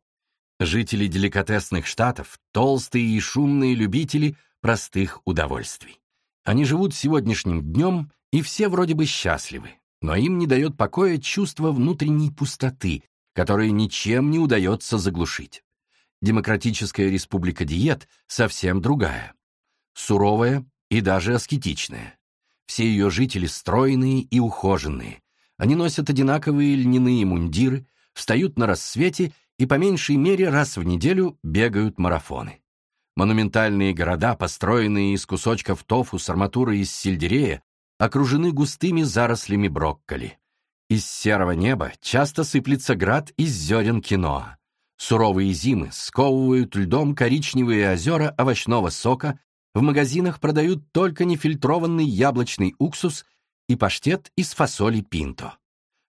Жители деликатесных штатов — толстые и шумные любители простых удовольствий. Они живут сегодняшним днем, и все вроде бы счастливы, но им не дает покоя чувство внутренней пустоты, которое ничем не удается заглушить. Демократическая республика диет совсем другая. Суровая и даже аскетичная. Все ее жители стройные и ухоженные. Они носят одинаковые льняные мундиры, встают на рассвете и по меньшей мере раз в неделю бегают марафоны. Монументальные города, построенные из кусочков тофу с арматурой из сельдерея, окружены густыми зарослями брокколи. Из серого неба часто сыплется град из зерен киноа. Суровые зимы сковывают льдом коричневые озера овощного сока, в магазинах продают только нефильтрованный яблочный уксус и паштет из фасоли пинто.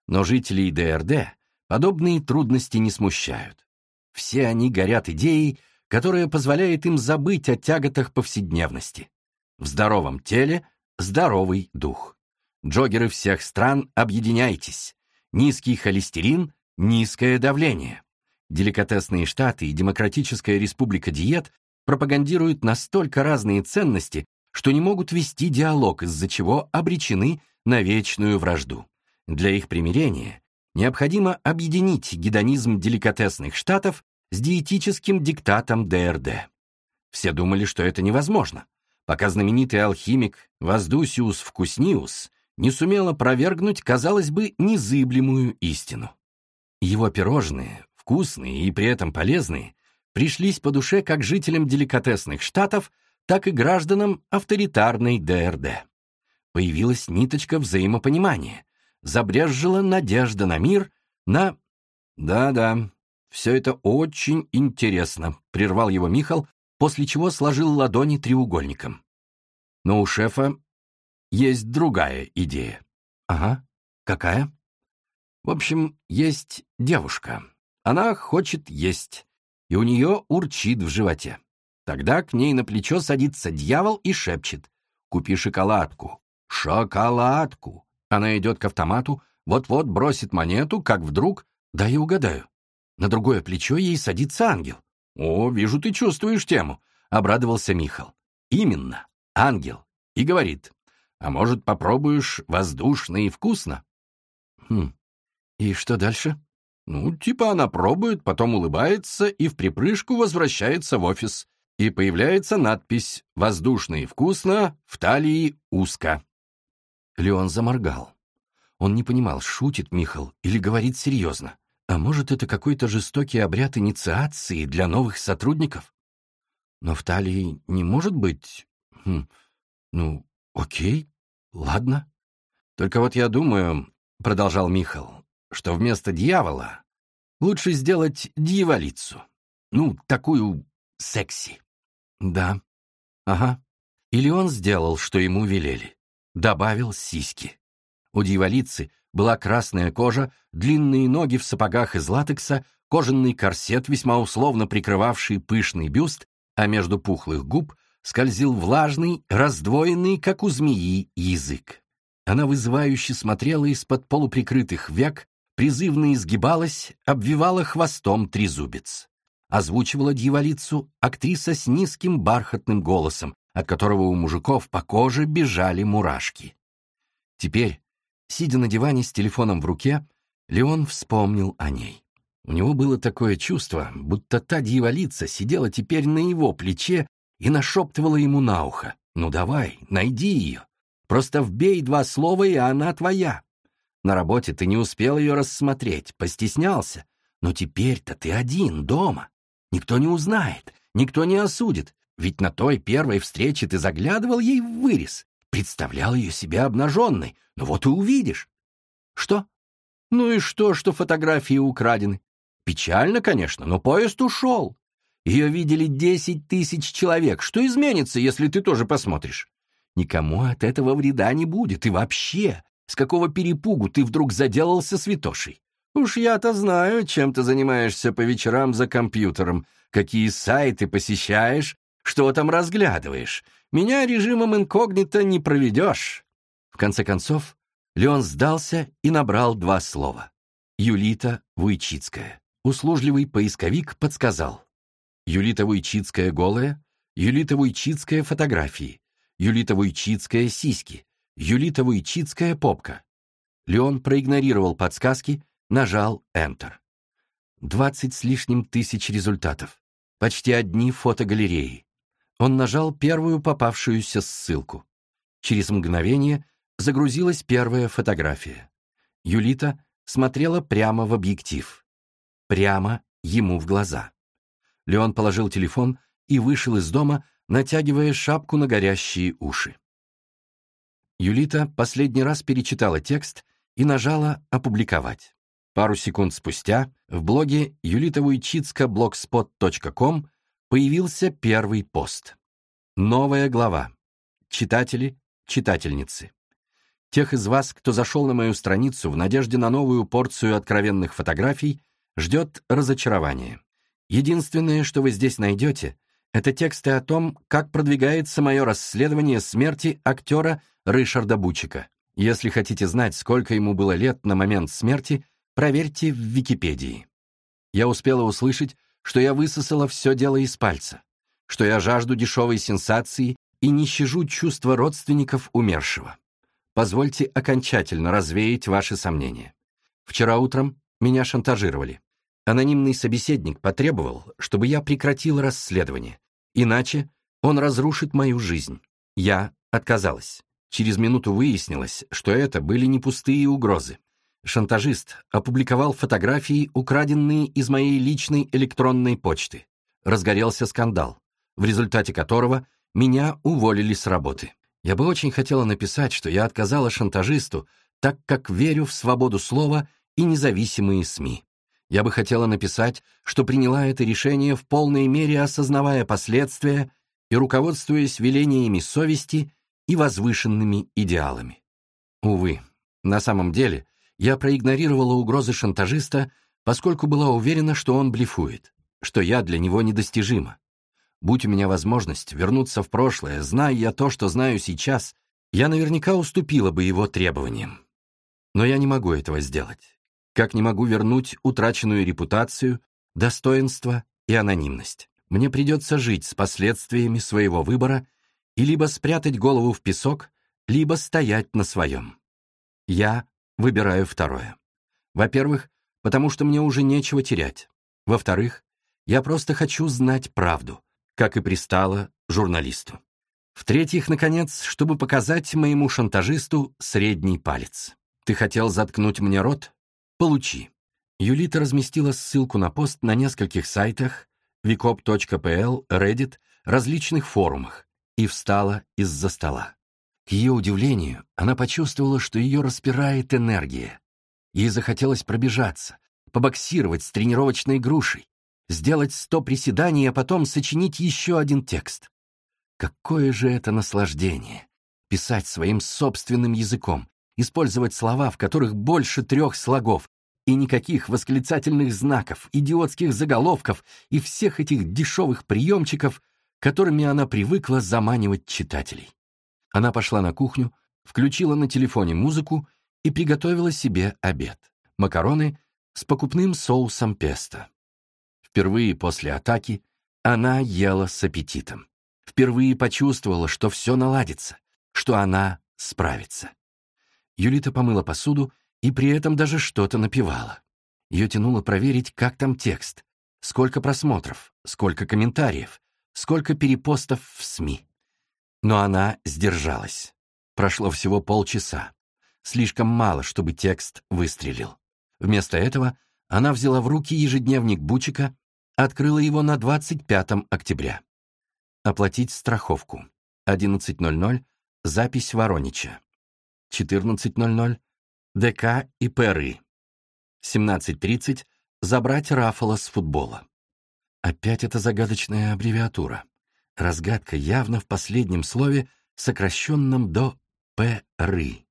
Но жителей ДРД подобные трудности не смущают. Все они горят идеей, которая позволяет им забыть о тяготах повседневности. В здоровом теле здоровый дух. Джогеры всех стран, объединяйтесь. Низкий холестерин, низкое давление. Деликатесные штаты и Демократическая республика диет пропагандируют настолько разные ценности, что не могут вести диалог, из-за чего обречены на вечную вражду. Для их примирения необходимо объединить гедонизм деликатесных штатов с диетическим диктатом ДРД. Все думали, что это невозможно, пока знаменитый алхимик Воздусиус Вкусниус не сумел опровергнуть, казалось бы, незыблемую истину. Его пирожные вкусные и при этом полезные, пришлись по душе как жителям деликатесных штатов, так и гражданам авторитарной ДРД. Появилась ниточка взаимопонимания, забрежжила надежда на мир, на... Да-да, все это очень интересно, прервал его Михал, после чего сложил ладони треугольником. Но у шефа есть другая идея. Ага. Какая? В общем, есть девушка. Она хочет есть, и у нее урчит в животе. Тогда к ней на плечо садится дьявол и шепчет. «Купи шоколадку». «Шоколадку». Она идет к автомату, вот-вот бросит монету, как вдруг... Да я угадаю. На другое плечо ей садится ангел. «О, вижу, ты чувствуешь тему», — обрадовался Михал. «Именно, ангел». И говорит, «А может, попробуешь воздушно и вкусно?» «Хм, и что дальше?» Ну, типа она пробует, потом улыбается и в припрыжку возвращается в офис. И появляется надпись «Воздушно и вкусно, в талии узко». Леон заморгал. Он не понимал, шутит Михал или говорит серьезно. А может, это какой-то жестокий обряд инициации для новых сотрудников? Но в талии не может быть... Хм, ну, окей, ладно. Только вот я думаю, — продолжал Михал, — что вместо дьявола лучше сделать дьяволицу. Ну, такую секси. Да. Ага. Или он сделал, что ему велели. Добавил сиськи. У дьяволицы была красная кожа, длинные ноги в сапогах из латекса, кожаный корсет, весьма условно прикрывавший пышный бюст, а между пухлых губ скользил влажный, раздвоенный, как у змеи, язык. Она вызывающе смотрела из-под полуприкрытых век, призывно изгибалась, обвивала хвостом трезубец. Озвучивала дьяволицу актриса с низким бархатным голосом, от которого у мужиков по коже бежали мурашки. Теперь, Сидя на диване с телефоном в руке, Леон вспомнил о ней. У него было такое чувство, будто та дьяволица сидела теперь на его плече и нашептывала ему на ухо. «Ну давай, найди ее. Просто вбей два слова, и она твоя». На работе ты не успел ее рассмотреть, постеснялся. Но теперь-то ты один, дома. Никто не узнает, никто не осудит. Ведь на той первой встрече ты заглядывал ей в вырез представлял ее себе обнаженной. Ну вот и увидишь. Что? Ну и что, что фотографии украдены? Печально, конечно, но поезд ушел. Ее видели десять тысяч человек. Что изменится, если ты тоже посмотришь? Никому от этого вреда не будет. И вообще, с какого перепугу ты вдруг заделался святошей? Уж я-то знаю, чем ты занимаешься по вечерам за компьютером, какие сайты посещаешь, что там разглядываешь. Меня режимом инкогнито не проведешь. В конце концов, Леон сдался и набрал два слова. Юлита Вуйчицкая. Услужливый поисковик подсказал. Юлита Вуйчицкая голая, Юлита Вуйчицкая фотографии, Юлита Вуйчицкая сиськи, Юлита Вуйчицкая попка. Леон проигнорировал подсказки, нажал Enter. Двадцать с лишним тысяч результатов. Почти одни фотогалереи. Он нажал первую попавшуюся ссылку. Через мгновение загрузилась первая фотография. Юлита смотрела прямо в объектив. Прямо ему в глаза. Леон положил телефон и вышел из дома, натягивая шапку на горящие уши. Юлита последний раз перечитала текст и нажала «Опубликовать». Пару секунд спустя в блоге julitavуйчицка.blogspot.com появился первый пост. Новая глава. Читатели, читательницы. Тех из вас, кто зашел на мою страницу в надежде на новую порцию откровенных фотографий, ждет разочарование. Единственное, что вы здесь найдете, это тексты о том, как продвигается мое расследование смерти актера Ришарда Бучика. Если хотите знать, сколько ему было лет на момент смерти, проверьте в Википедии. Я успела услышать, что я высосала все дело из пальца, что я жажду дешевой сенсации и не щажу чувства родственников умершего. Позвольте окончательно развеять ваши сомнения. Вчера утром меня шантажировали. Анонимный собеседник потребовал, чтобы я прекратил расследование, иначе он разрушит мою жизнь. Я отказалась. Через минуту выяснилось, что это были не пустые угрозы. Шантажист опубликовал фотографии, украденные из моей личной электронной почты. Разгорелся скандал, в результате которого меня уволили с работы. Я бы очень хотела написать, что я отказала шантажисту, так как верю в свободу слова и независимые СМИ. Я бы хотела написать, что приняла это решение в полной мере осознавая последствия и руководствуясь велениями совести и возвышенными идеалами. Увы, на самом деле я проигнорировала угрозы шантажиста, поскольку была уверена, что он блефует, что я для него недостижима. Будь у меня возможность вернуться в прошлое, зная я то, что знаю сейчас, я наверняка уступила бы его требованиям. Но я не могу этого сделать. Как не могу вернуть утраченную репутацию, достоинство и анонимность. Мне придется жить с последствиями своего выбора и либо спрятать голову в песок, либо стоять на своем. Я выбираю второе. Во-первых, потому что мне уже нечего терять. Во-вторых, я просто хочу знать правду, как и пристало журналисту. В-третьих, наконец, чтобы показать моему шантажисту средний палец. Ты хотел заткнуть мне рот? Получи. Юлита разместила ссылку на пост на нескольких сайтах, викоп.пл, Reddit, различных форумах, и встала из-за стола. К ее удивлению, она почувствовала, что ее распирает энергия. Ей захотелось пробежаться, побоксировать с тренировочной грушей, сделать сто приседаний, а потом сочинить еще один текст. Какое же это наслаждение! Писать своим собственным языком, использовать слова, в которых больше трех слогов, и никаких восклицательных знаков, идиотских заголовков и всех этих дешевых приемчиков, которыми она привыкла заманивать читателей. Она пошла на кухню, включила на телефоне музыку и приготовила себе обед. Макароны с покупным соусом песто. Впервые после атаки она ела с аппетитом. Впервые почувствовала, что все наладится, что она справится. Юлита помыла посуду и при этом даже что-то напевала. Ее тянуло проверить, как там текст, сколько просмотров, сколько комментариев, сколько перепостов в СМИ. Но она сдержалась. Прошло всего полчаса. Слишком мало, чтобы текст выстрелил. Вместо этого она взяла в руки ежедневник Бучика, открыла его на 25 октября. Оплатить страховку. 11.00. Запись Воронича. 14.00. ДК и ПРИ. 17.30. Забрать Рафала с футбола. Опять эта загадочная аббревиатура. Разгадка явно в последнем слове, сокращенном до ПРИ.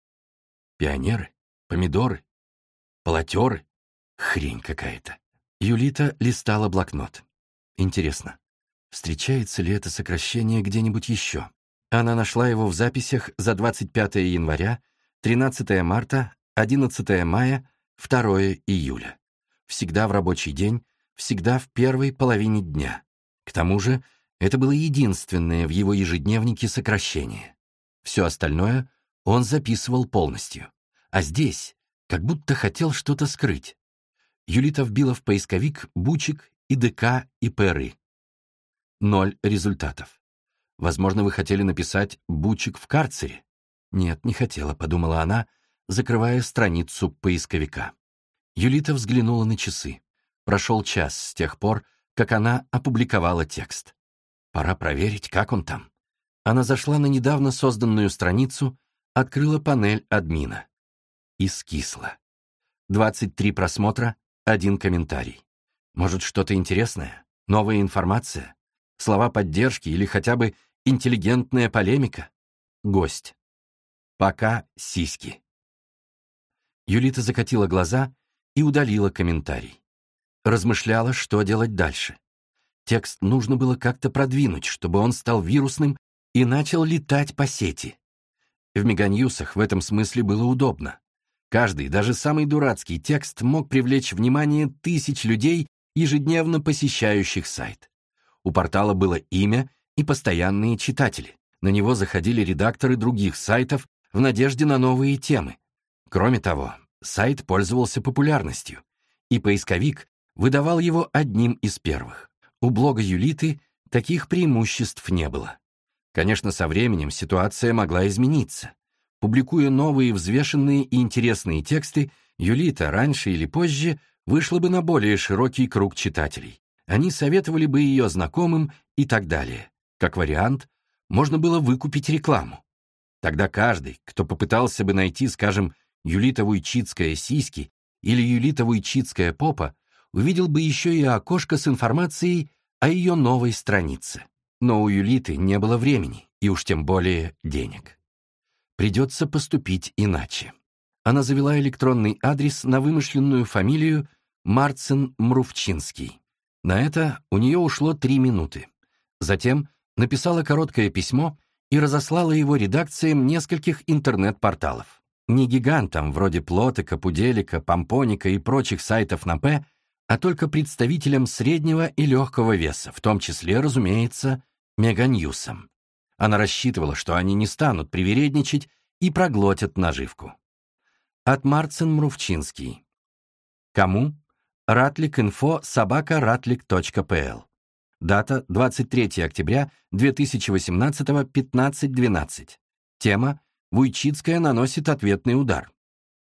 Пионеры? Помидоры? Полотеры? Хрень какая-то. Юлита листала блокнот. Интересно, встречается ли это сокращение где-нибудь еще? Она нашла его в записях за 25 января, 13 марта, 11 мая, 2 июля. Всегда в рабочий день, всегда в первой половине дня. К тому же, это было единственное в его ежедневнике сокращение. Все остальное он записывал полностью. А здесь как будто хотел что-то скрыть. Юлита вбила в поисковик «Бучик» и «ДК» и «ПРы». Ноль результатов. Возможно, вы хотели написать «Бучик в карцере». Нет, не хотела, подумала она, закрывая страницу поисковика. Юлита взглянула на часы. Прошел час с тех пор, как она опубликовала текст. Пора проверить, как он там. Она зашла на недавно созданную страницу, открыла панель админа. И скисла. 23 просмотра, один комментарий. Может, что-то интересное? Новая информация? Слова поддержки или хотя бы интеллигентная полемика? Гость. Пока сиськи. Юлита закатила глаза и удалила комментарий. Размышляла, что делать дальше. Текст нужно было как-то продвинуть, чтобы он стал вирусным и начал летать по сети. В меганьюсах в этом смысле было удобно. Каждый, даже самый дурацкий текст мог привлечь внимание тысяч людей, ежедневно посещающих сайт. У портала было имя и постоянные читатели. На него заходили редакторы других сайтов в надежде на новые темы. Кроме того, сайт пользовался популярностью, и поисковик выдавал его одним из первых. У блога Юлиты таких преимуществ не было. Конечно, со временем ситуация могла измениться. Публикуя новые, взвешенные и интересные тексты, Юлита раньше или позже вышла бы на более широкий круг читателей. Они советовали бы ее знакомым и так далее. Как вариант, можно было выкупить рекламу. Тогда каждый, кто попытался бы найти, скажем, Юлита Вуйчицкая сиськи или Юлита Вуйчицкая попа, увидел бы еще и окошко с информацией о ее новой странице. Но у Юлиты не было времени, и уж тем более денег. придется поступить иначе. Она завела электронный адрес на вымышленную фамилию Марцин Мрувчинский. На это у нее ушло три минуты. Затем написала короткое письмо и разослала его редакциям нескольких интернет-порталов. Не гигантам, вроде Плотика, Пуделика, Помпоника и прочих сайтов на «П», а только представителям среднего и легкого веса, в том числе, разумеется, меганьюсам. Она рассчитывала, что они не станут привередничать и проглотят наживку. От Марцин Мрувчинский. Кому? Ратлик.инфо собака ратлик.пл. Дата 23 октября 2018 15.12. Тема «Вуйчицкая наносит ответный удар».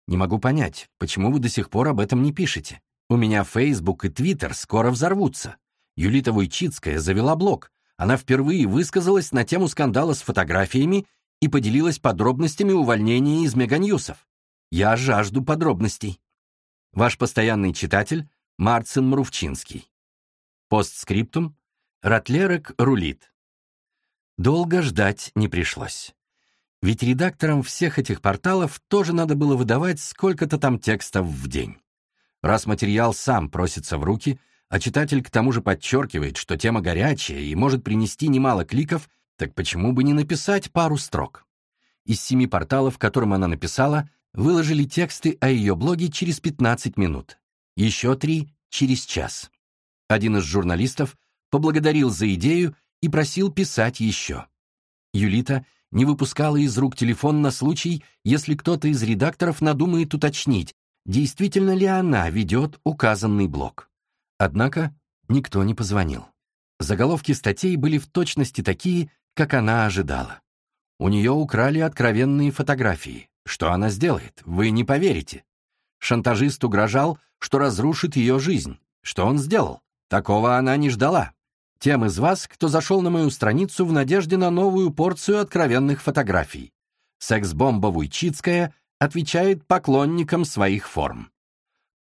Не могу понять, почему вы до сих пор об этом не пишете. У меня Facebook и Twitter скоро взорвутся. Юлита Вуйчицкая завела блог. Она впервые высказалась на тему скандала с фотографиями и поделилась подробностями увольнения из Меганьюсов. Я жажду подробностей. Ваш постоянный читатель Марцин Мрувчинский. Постскриптум. Ратлерок рулит. Долго ждать не пришлось. Ведь редакторам всех этих порталов тоже надо было выдавать сколько-то там текстов в день. Раз материал сам просится в руки, а читатель к тому же подчеркивает, что тема горячая и может принести немало кликов, так почему бы не написать пару строк? Из семи порталов, которым она написала, выложили тексты о ее блоге через 15 минут, еще три — через час. Один из журналистов поблагодарил за идею и просил писать еще. Юлита не выпускала из рук телефон на случай, если кто-то из редакторов надумает уточнить, действительно ли она ведет указанный блог. Однако никто не позвонил. Заголовки статей были в точности такие, как она ожидала. У нее украли откровенные фотографии. Что она сделает? Вы не поверите. Шантажист угрожал, что разрушит ее жизнь. Что он сделал? Такого она не ждала. Тем из вас, кто зашел на мою страницу в надежде на новую порцию откровенных фотографий. Секс-бомба Вуйчицкая отвечает поклонникам своих форм.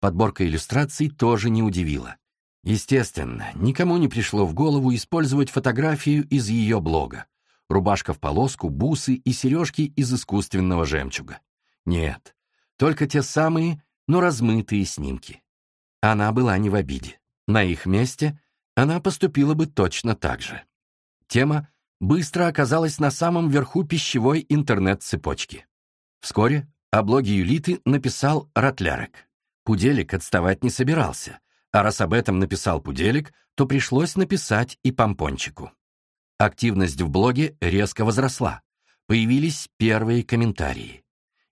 Подборка иллюстраций тоже не удивила. Естественно, никому не пришло в голову использовать фотографию из ее блога рубашка в полоску, бусы и сережки из искусственного жемчуга. Нет, только те самые, но размытые снимки. Она была не в обиде. На их месте она поступила бы точно так же. Тема быстро оказалась на самом верху пищевой интернет-цепочки. Вскоре о блоге Юлиты написал Ротлярек. Пуделик отставать не собирался, а раз об этом написал Пуделик, то пришлось написать и Помпончику. Активность в блоге резко возросла. Появились первые комментарии.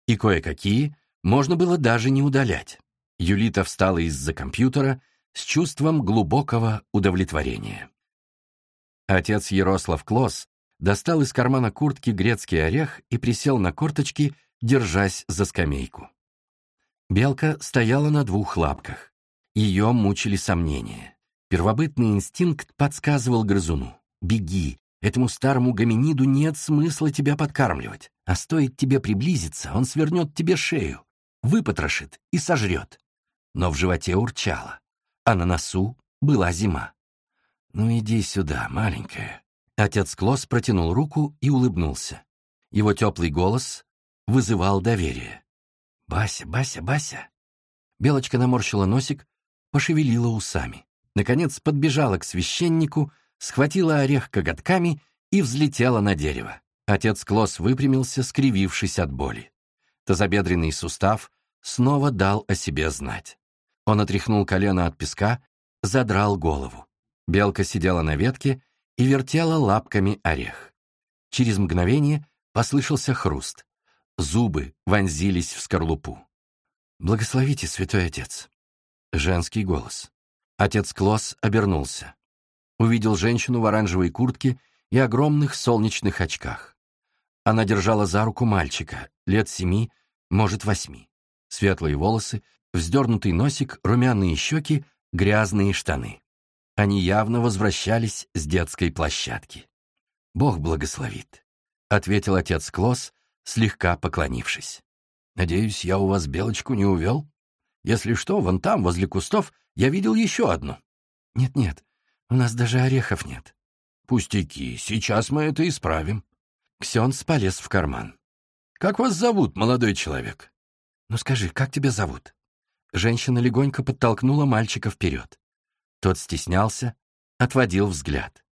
И кое-какие можно было даже не удалять. Юлита встала из-за компьютера с чувством глубокого удовлетворения. Отец Ярослав Клосс достал из кармана куртки грецкий орех и присел на корточки, держась за скамейку. Белка стояла на двух лапках. Ее мучили сомнения. Первобытный инстинкт подсказывал грызуну. Беги, этому старому гоминиду нет смысла тебя подкармливать, а стоит тебе приблизиться, он свернет тебе шею, выпотрошит и сожрет. Но в животе урчало, а на носу была зима. «Ну иди сюда, маленькая». Отец Клосс протянул руку и улыбнулся. Его теплый голос вызывал доверие. «Бася, Бася, Бася!» Белочка наморщила носик, пошевелила усами. Наконец подбежала к священнику, схватила орех коготками и взлетела на дерево. Отец Клосс выпрямился, скривившись от боли. Тазобедренный сустав снова дал о себе знать. Он отряхнул колено от песка, задрал голову. Белка сидела на ветке и вертела лапками орех. Через мгновение послышался хруст. Зубы вонзились в скорлупу. «Благословите, святой отец». Женский голос. Отец Клосс обернулся увидел женщину в оранжевой куртке и огромных солнечных очках. Она держала за руку мальчика, лет семи, может, восьми. Светлые волосы, вздернутый носик, румяные щеки, грязные штаны. Они явно возвращались с детской площадки. «Бог благословит», — ответил отец Клосс, слегка поклонившись. «Надеюсь, я у вас белочку не увел? Если что, вон там, возле кустов, я видел еще одну». «Нет-нет, у нас даже орехов нет. Пустяки, сейчас мы это исправим. Ксенс полез в карман. Как вас зовут, молодой человек?» «Ну скажи, как тебя зовут?» Женщина легонько подтолкнула мальчика вперед. Тот стеснялся, отводил взгляд.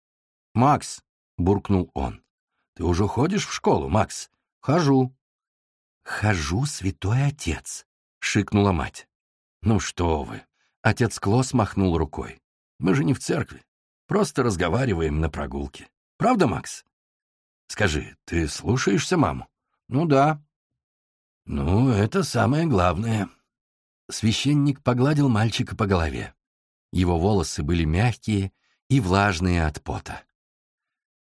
«Макс!» — буркнул он. «Ты уже ходишь в школу, Макс?» «Хожу». «Хожу, святой отец», — шикнула мать. «Ну что вы!» — отец Клосс махнул рукой. «Мы же не в церкви. Просто разговариваем на прогулке. Правда, Макс? Скажи, ты слушаешься маму?» «Ну да». «Ну, это самое главное». Священник погладил мальчика по голове. Его волосы были мягкие и влажные от пота.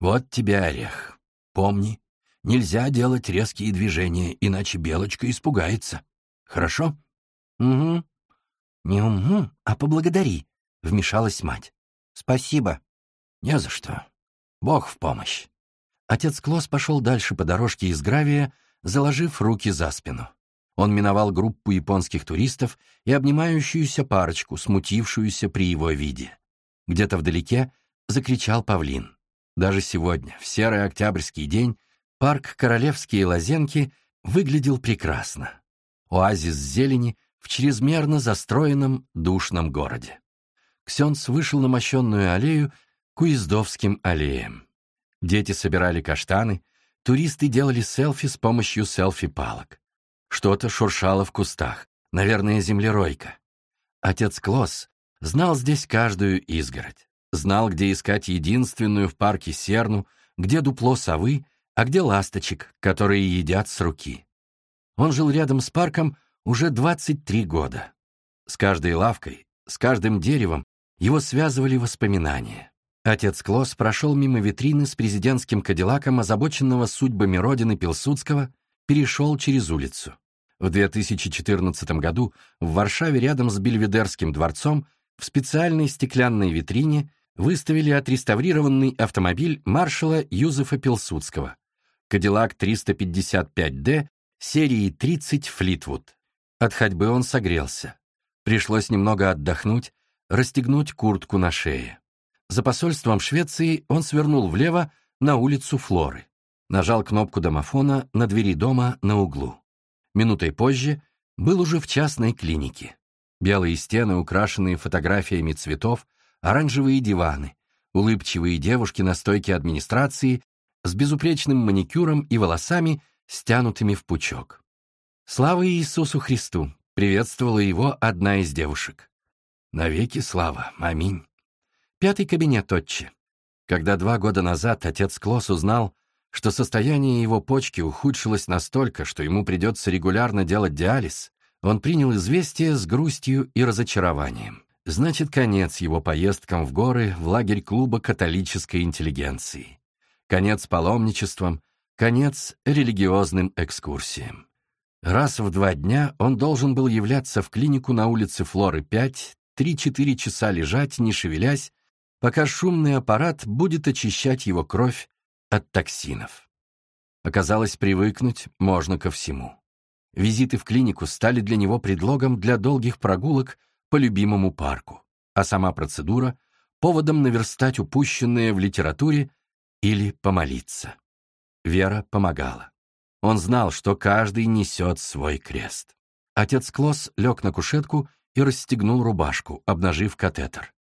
«Вот тебе орех. Помни, нельзя делать резкие движения, иначе белочка испугается. Хорошо?» «Угу». «Не угу, а поблагодари», — вмешалась мать. «Спасибо». «Не за что. Бог в помощь». Отец Клосс пошел дальше по дорожке из гравия, заложив руки за спину. Он миновал группу японских туристов и обнимающуюся парочку, смутившуюся при его виде. Где-то вдалеке закричал павлин. Даже сегодня, в серый октябрьский день, парк Королевские Лазенки выглядел прекрасно. Оазис зелени в чрезмерно застроенном душном городе. Ксенц вышел на мощенную аллею к Уездовским аллеям. Дети собирали каштаны, туристы делали селфи с помощью селфи-палок. Что-то шуршало в кустах, наверное, землеройка. Отец Клосс знал здесь каждую изгородь, знал, где искать единственную в парке серну, где дупло совы, а где ласточек, которые едят с руки. Он жил рядом с парком уже 23 года. С каждой лавкой, с каждым деревом его связывали воспоминания. Отец Клосс прошел мимо витрины с президентским кадиллаком, озабоченного судьбами родины Пилсудского, перешел через улицу. В 2014 году в Варшаве рядом с Бельведерским дворцом в специальной стеклянной витрине выставили отреставрированный автомобиль маршала Юзефа Пилсудского, Кадиллак 355D серии 30 Флитвуд. От ходьбы он согрелся. Пришлось немного отдохнуть, расстегнуть куртку на шее. За посольством Швеции он свернул влево на улицу Флоры. Нажал кнопку домофона на двери дома на углу. Минутой позже был уже в частной клинике. Белые стены, украшенные фотографиями цветов, оранжевые диваны, улыбчивые девушки на стойке администрации с безупречным маникюром и волосами, стянутыми в пучок. «Слава Иисусу Христу!» — приветствовала его одна из девушек. «Навеки слава! Аминь!» Пятый кабинет отче. Когда два года назад отец Клосс узнал, что состояние его почки ухудшилось настолько, что ему придется регулярно делать диализ, он принял известие с грустью и разочарованием. Значит, конец его поездкам в горы в лагерь клуба католической интеллигенции. Конец паломничествам, конец религиозным экскурсиям. Раз в два дня он должен был являться в клинику на улице Флоры 5, 3-4 часа лежать, не шевелясь, пока шумный аппарат будет очищать его кровь от токсинов. Оказалось, привыкнуть можно ко всему. Визиты в клинику стали для него предлогом для долгих прогулок по любимому парку, а сама процедура — поводом наверстать упущенное в литературе или помолиться. Вера помогала. Он знал, что каждый несет свой крест. Отец Клосс лег на кушетку и расстегнул рубашку, обнажив катетер.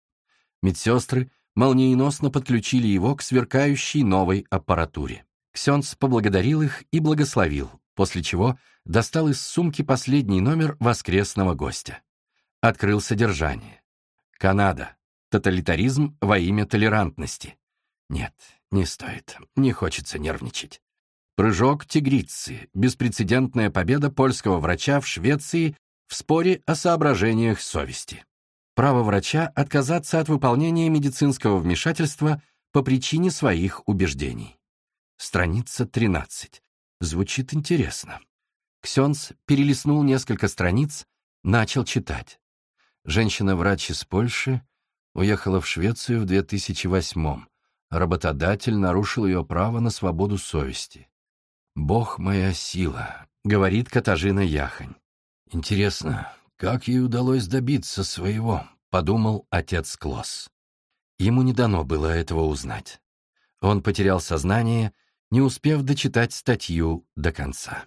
Медсестры молниеносно подключили его к сверкающей новой аппаратуре. Ксенц поблагодарил их и благословил, после чего достал из сумки последний номер воскресного гостя. Открыл содержание. Канада. Тоталитаризм во имя толерантности. Нет, не стоит, не хочется нервничать. Прыжок тигрицы. Беспрецедентная победа польского врача в Швеции в споре о соображениях совести право врача отказаться от выполнения медицинского вмешательства по причине своих убеждений. Страница 13. Звучит интересно. Ксенц перелистнул несколько страниц, начал читать. Женщина-врач из Польши уехала в Швецию в 2008-м. Работодатель нарушил ее право на свободу совести. «Бог моя сила», — говорит Катажина Яхань. Интересно, как ей удалось добиться своего, подумал отец Клосс. Ему не дано было этого узнать. Он потерял сознание, не успев дочитать статью до конца.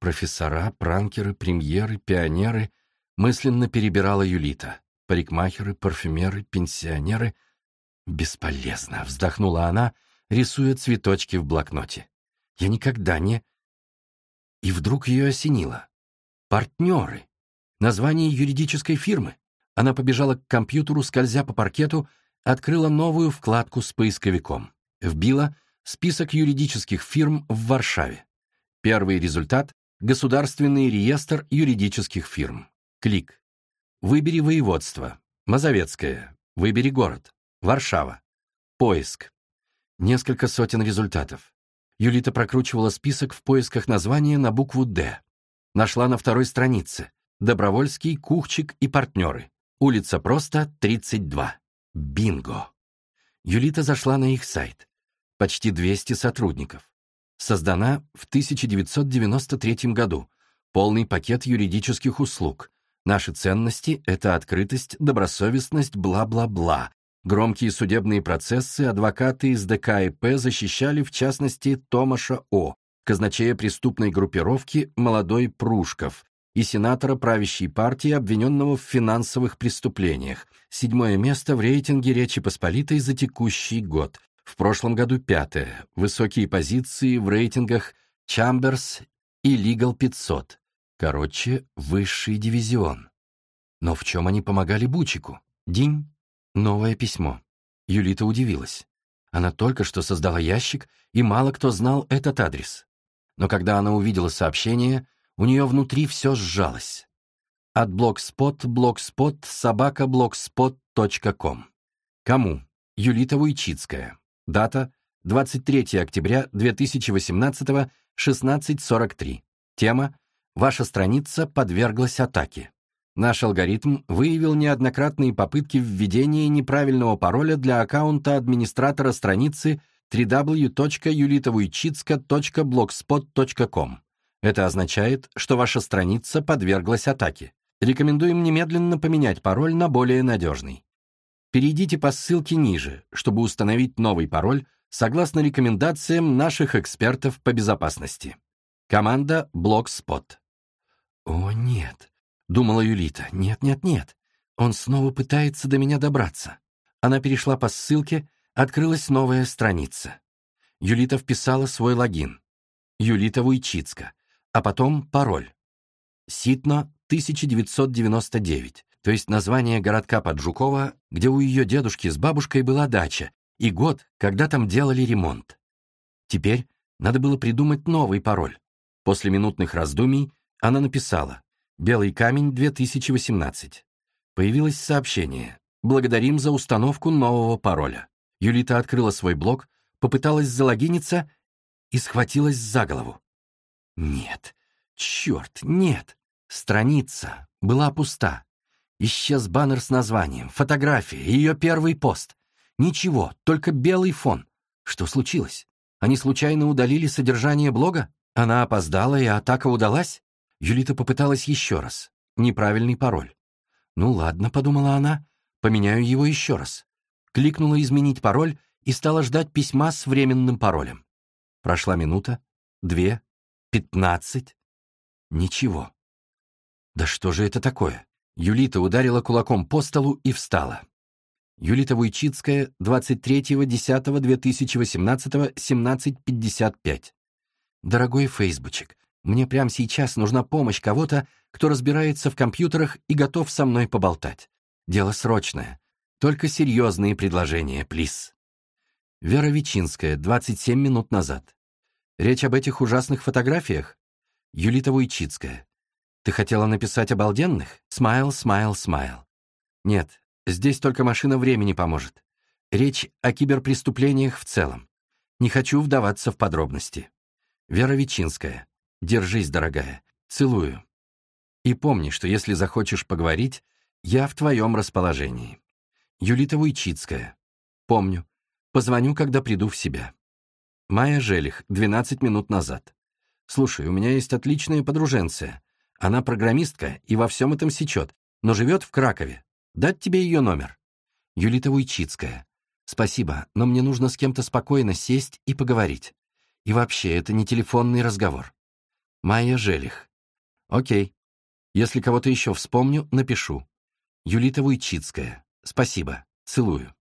Профессора, пранкеры, премьеры, пионеры мысленно перебирала Юлита. Парикмахеры, парфюмеры, пенсионеры. Бесполезно, вздохнула она, рисуя цветочки в блокноте. Я никогда не... И вдруг ее осенило. Партнеры. Название юридической фирмы. Она побежала к компьютеру, скользя по паркету, открыла новую вкладку с поисковиком. Вбила список юридических фирм в Варшаве. Первый результат — Государственный реестр юридических фирм. Клик. Выбери воеводство. Мазовецкое. Выбери город. Варшава. Поиск. Несколько сотен результатов. Юлита прокручивала список в поисках названия на букву «Д». Нашла на второй странице. Добровольский, Кухчик и партнеры. Улица Просто, 32. Бинго. Юлита зашла на их сайт. Почти 200 сотрудников. Создана в 1993 году. Полный пакет юридических услуг. Наши ценности — это открытость, добросовестность, бла-бла-бла. Громкие судебные процессы адвокаты из ДК и П защищали, в частности, Томаша О., казначея преступной группировки «Молодой Прушков», и сенатора правящей партии, обвиненного в финансовых преступлениях. Седьмое место в рейтинге Речи Посполитой за текущий год. В прошлом году пятое. Высокие позиции в рейтингах Чамберс и Legal 500. Короче, высший дивизион. Но в чем они помогали Бучику? День. Новое письмо. Юлита удивилась. Она только что создала ящик, и мало кто знал этот адрес. Но когда она увидела сообщение, у нее внутри все сжалось. От blogspot, blogspot, собака blogspot.com. Кому? Юлита Вуйчицкая. Дата 23 октября 2018, 16.43. Тема «Ваша страница подверглась атаке». Наш алгоритм выявил неоднократные попытки введения неправильного пароля для аккаунта администратора страницы www.yulitavuychitska.blogspot.com. Это означает, что ваша страница подверглась атаке. Рекомендуем немедленно поменять пароль на более надежный. Перейдите по ссылке ниже, чтобы установить новый пароль согласно рекомендациям наших экспертов по безопасности. Команда Blogspot. «О, нет», — думала Юлита, — «нет, нет, нет, он снова пытается до меня добраться». Она перешла по ссылке, открылась новая страница. Юлита вписала свой логин. Юлита Вуйчицка а потом пароль. Ситно 1999, то есть название городка Поджукова, где у ее дедушки с бабушкой была дача, и год, когда там делали ремонт. Теперь надо было придумать новый пароль. После минутных раздумий она написала «Белый камень 2018». Появилось сообщение «Благодарим за установку нового пароля». Юлита открыла свой блог, попыталась залогиниться и схватилась за голову. Нет, черт, нет. Страница была пуста. Исчез баннер с названием, фотография, ее первый пост. Ничего, только белый фон. Что случилось? Они случайно удалили содержание блога? Она опоздала, и атака удалась? Юлита попыталась еще раз. Неправильный пароль. «Ну ладно», — подумала она, — «поменяю его еще раз». Кликнула «Изменить пароль» и стала ждать письма с временным паролем. Прошла минута, две, Пятнадцать? Ничего. Да что же это такое? Юлита ударила кулаком по столу и встала. Юлита Вуйчицкая, 23.10.2018, 17.55. Дорогой Фейсбучек, мне прямо сейчас нужна помощь кого-то, кто разбирается в компьютерах и готов со мной поболтать. Дело срочное. Только серьезные предложения, плиз. Вера Вичинская, 27 минут назад. Речь об этих ужасных фотографиях? Юлита Вуйчицкая. Ты хотела написать обалденных? Смайл, смайл, смайл. Нет, здесь только машина времени поможет. Речь о киберпреступлениях в целом. Не хочу вдаваться в подробности. Вера Вичинская. Держись, дорогая. Целую. И помни, что если захочешь поговорить, я в твоем расположении. Юлита Вуйчицкая. Помню. Позвоню, когда приду в себя. Майя Желих, 12 минут назад. «Слушай, у меня есть отличная подруженция. Она программистка и во всем этом сечет, но живет в Кракове. Дать тебе ее номер?» Юлита Вуйчицкая. «Спасибо, но мне нужно с кем-то спокойно сесть и поговорить. И вообще, это не телефонный разговор». Майя Желих. Окей. Если кого-то еще вспомню, напишу. Юлита Вуйчицкая. Спасибо. Целую.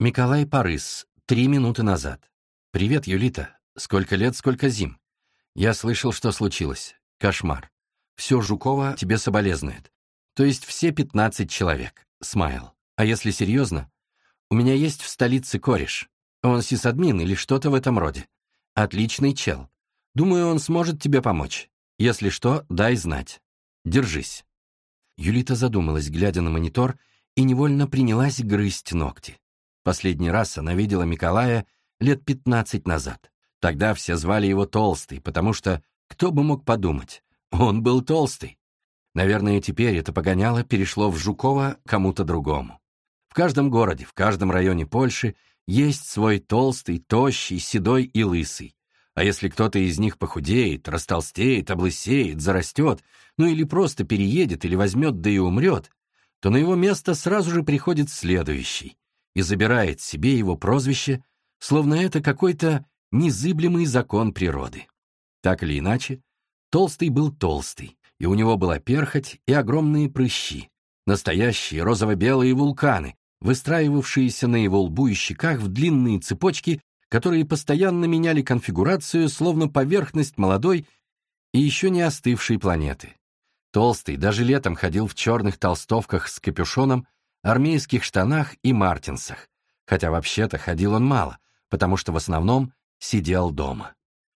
Николай Парыс. Три минуты назад. Привет, Юлита. Сколько лет, сколько зим. Я слышал, что случилось. Кошмар. Все Жукова тебе соболезнует. То есть все 15 человек. Смайл. А если серьезно? У меня есть в столице кореш. Он сисадмин или что-то в этом роде. Отличный чел. Думаю, он сможет тебе помочь. Если что, дай знать. Держись. Юлита задумалась, глядя на монитор, и невольно принялась грызть ногти. Последний раз она видела Николая лет 15 назад. Тогда все звали его Толстый, потому что, кто бы мог подумать, он был толстый. Наверное, теперь это погоняло перешло в Жукова кому-то другому. В каждом городе, в каждом районе Польши есть свой толстый, тощий, седой и лысый. А если кто-то из них похудеет, растолстеет, облысеет, зарастет, ну или просто переедет или возьмет да и умрет, то на его место сразу же приходит следующий и забирает себе его прозвище, словно это какой-то незыблемый закон природы. Так или иначе, Толстый был толстый, и у него была перхоть и огромные прыщи, настоящие розово-белые вулканы, выстраивавшиеся на его лбу и щеках в длинные цепочки, которые постоянно меняли конфигурацию, словно поверхность молодой и еще не остывшей планеты. Толстый даже летом ходил в черных толстовках с капюшоном, армейских штанах и мартинсах, хотя вообще-то ходил он мало, потому что в основном сидел дома.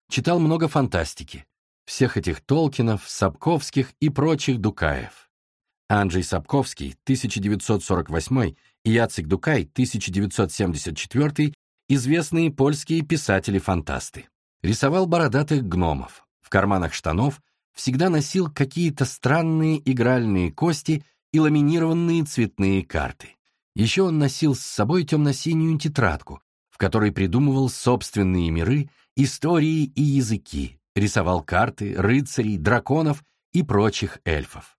Читал много фантастики, всех этих Толкинов, Сапковских и прочих Дукаев. Анджей Сапковский, 1948, и Яцек Дукай, 1974, известные польские писатели-фантасты. Рисовал бородатых гномов. В карманах штанов всегда носил какие-то странные игральные кости и ламинированные цветные карты. Еще он носил с собой темно-синюю тетрадку, в которой придумывал собственные миры, истории и языки, рисовал карты, рыцарей, драконов и прочих эльфов.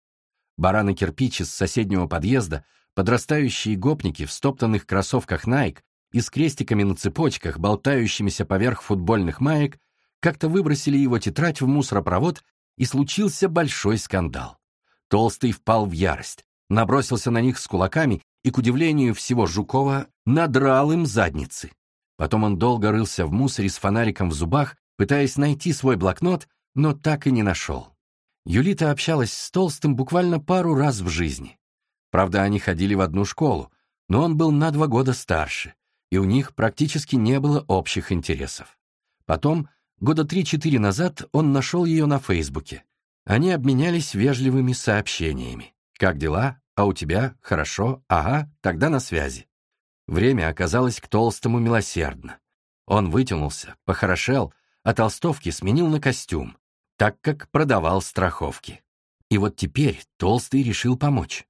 Бараны-кирпич из соседнего подъезда, подрастающие гопники в стоптанных кроссовках Nike и с крестиками на цепочках, болтающимися поверх футбольных маек, как-то выбросили его тетрадь в мусоропровод, и случился большой скандал. Толстый впал в ярость, набросился на них с кулаками и, к удивлению всего Жукова, надрал им задницы. Потом он долго рылся в мусоре с фонариком в зубах, пытаясь найти свой блокнот, но так и не нашел. Юлита общалась с Толстым буквально пару раз в жизни. Правда, они ходили в одну школу, но он был на два года старше, и у них практически не было общих интересов. Потом, года три-четыре назад, он нашел ее на Фейсбуке. Они обменялись вежливыми сообщениями. «Как дела? А у тебя? Хорошо? Ага, тогда на связи». Время оказалось к Толстому милосердно. Он вытянулся, похорошел, а толстовки сменил на костюм, так как продавал страховки. И вот теперь Толстый решил помочь.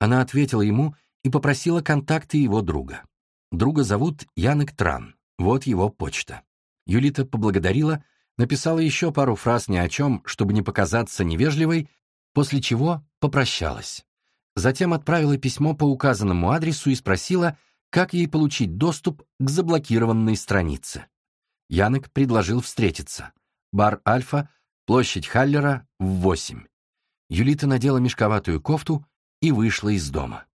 Она ответила ему и попросила контакты его друга. Друга зовут Янек Тран, вот его почта. Юлита поблагодарила, написала еще пару фраз ни о чем, чтобы не показаться невежливой, после чего попрощалась. Затем отправила письмо по указанному адресу и спросила, как ей получить доступ к заблокированной странице. Янек предложил встретиться. Бар Альфа, площадь Халлера, в восемь. Юлита надела мешковатую кофту и вышла из дома.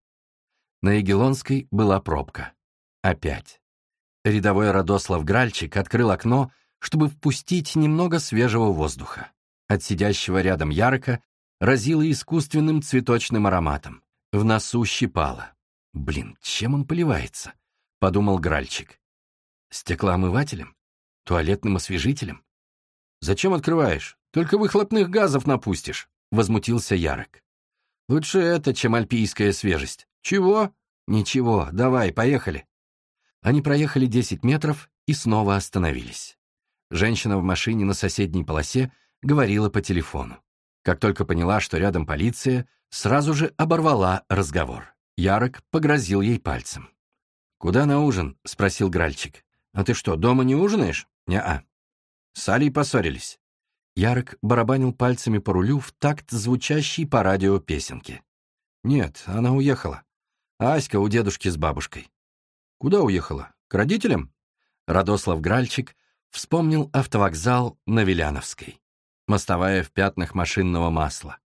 На Егелонской была пробка. Опять. Рядовой Радослав Гральчик открыл окно, чтобы впустить немного свежего воздуха. От сидящего рядом ярко разило искусственным цветочным ароматом. В носу щипало. «Блин, чем он поливается?» — подумал Гральчик. «Стеклоомывателем? Туалетным освежителем?» «Зачем открываешь? Только выхлопных газов напустишь», — возмутился Ярок. «Лучше это, чем альпийская свежесть». «Чего?» «Ничего, давай, поехали». Они проехали 10 метров и снова остановились. Женщина в машине на соседней полосе говорила по телефону. Как только поняла, что рядом полиция, сразу же оборвала разговор. Ярок погрозил ей пальцем. «Куда на ужин?» — спросил Гральчик. «А ты что, дома не ужинаешь?» «Не-а». С Алей поссорились. Ярок барабанил пальцами по рулю в такт звучащей по радио песенки. «Нет, она уехала. Аська у дедушки с бабушкой. Куда уехала? К родителям? Радослав Гральчик вспомнил автовокзал на Виляновской. мостовая в пятнах машинного масла.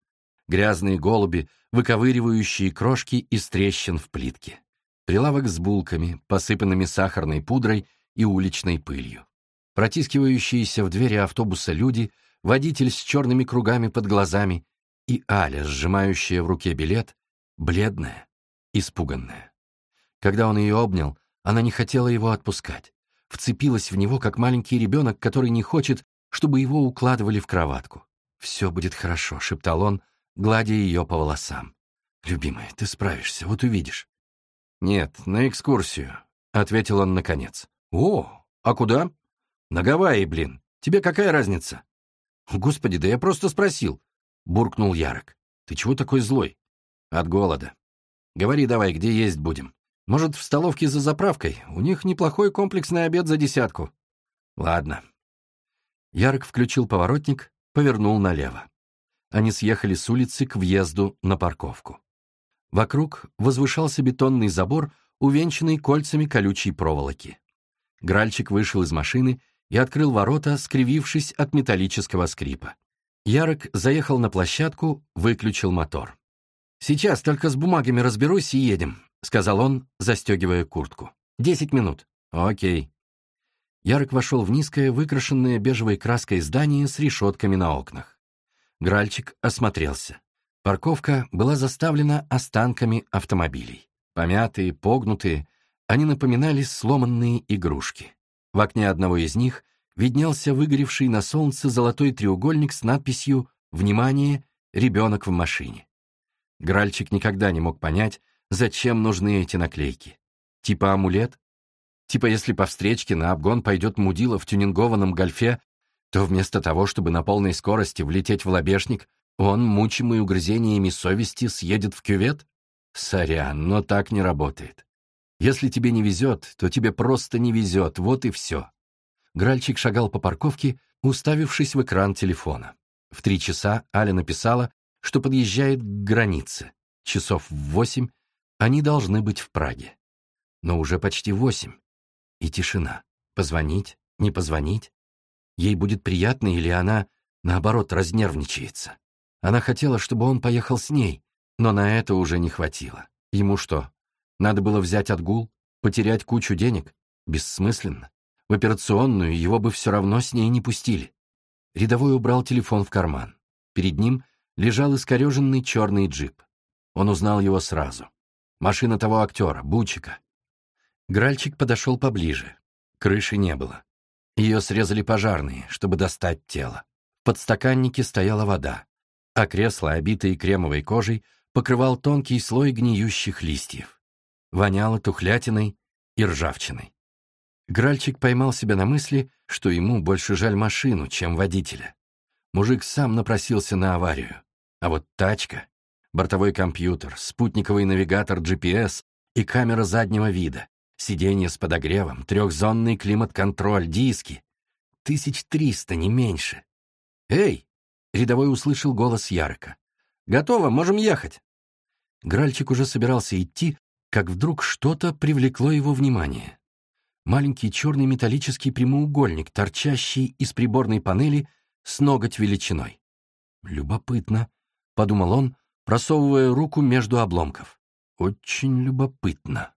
Грязные голуби, выковыривающие крошки из трещин в плитке. Прилавок с булками, посыпанными сахарной пудрой и уличной пылью. Протискивающиеся в двери автобуса люди, водитель с черными кругами под глазами и Аля, сжимающая в руке билет, бледная, испуганная. Когда он ее обнял, она не хотела его отпускать. Вцепилась в него, как маленький ребенок, который не хочет, чтобы его укладывали в кроватку. «Все будет хорошо», — шептал он, гладя ее по волосам. «Любимая, ты справишься, вот увидишь». «Нет, на экскурсию», — ответил он наконец. «О, а куда?» «На Гавайи, блин. Тебе какая разница?» «Господи, да я просто спросил», — буркнул Ярок. «Ты чего такой злой?» «От голода. Говори давай, где есть будем. Может, в столовке за заправкой? У них неплохой комплексный обед за десятку». «Ладно». Ярок включил поворотник, повернул налево. Они съехали с улицы к въезду на парковку. Вокруг возвышался бетонный забор, увенчанный кольцами колючей проволоки. Гральчик вышел из машины и открыл ворота, скривившись от металлического скрипа. Ярок заехал на площадку, выключил мотор. «Сейчас только с бумагами разберусь и едем», — сказал он, застегивая куртку. «Десять минут». «Окей». Ярок вошел в низкое, выкрашенное бежевой краской здание с решетками на окнах. Гральчик осмотрелся. Парковка была заставлена останками автомобилей. Помятые, погнутые, они напоминали сломанные игрушки. В окне одного из них виднелся выгоревший на солнце золотой треугольник с надписью «Внимание! Ребенок в машине». Гральчик никогда не мог понять, зачем нужны эти наклейки. Типа амулет? Типа если по встречке на обгон пойдет мудила в тюнингованном гольфе, то вместо того, чтобы на полной скорости влететь в лобешник, он, мучимый угрызениями совести, съедет в кювет? Сорян, но так не работает. Если тебе не везет, то тебе просто не везет, вот и все. Гральчик шагал по парковке, уставившись в экран телефона. В три часа Аля написала, что подъезжает к границе. Часов в восемь они должны быть в Праге. Но уже почти восемь. И тишина. Позвонить, не позвонить? Ей будет приятно или она, наоборот, разнервничается? Она хотела, чтобы он поехал с ней, но на это уже не хватило. Ему что, надо было взять отгул, потерять кучу денег? Бессмысленно. В операционную его бы все равно с ней не пустили. Рядовой убрал телефон в карман. Перед ним лежал искореженный черный джип. Он узнал его сразу. Машина того актера, Бучика. Гральчик подошел поближе. Крыши не было. Ее срезали пожарные, чтобы достать тело. В подстаканнике стояла вода, а кресло, обитое кремовой кожей, покрывал тонкий слой гниющих листьев воняло тухлятиной и ржавчиной. Гральчик поймал себя на мысли, что ему больше жаль машину, чем водителя. Мужик сам напросился на аварию. А вот тачка, бортовой компьютер, спутниковый навигатор GPS и камера заднего вида, сиденье с подогревом, трехзонный климат-контроль, диски. Тысяч триста, не меньше. «Эй!» — рядовой услышал голос Ярика. «Готово, можем ехать!» Гральчик уже собирался идти, как вдруг что-то привлекло его внимание. Маленький черный металлический прямоугольник, торчащий из приборной панели с ноготь величиной. «Любопытно», — подумал он, просовывая руку между обломков. «Очень любопытно».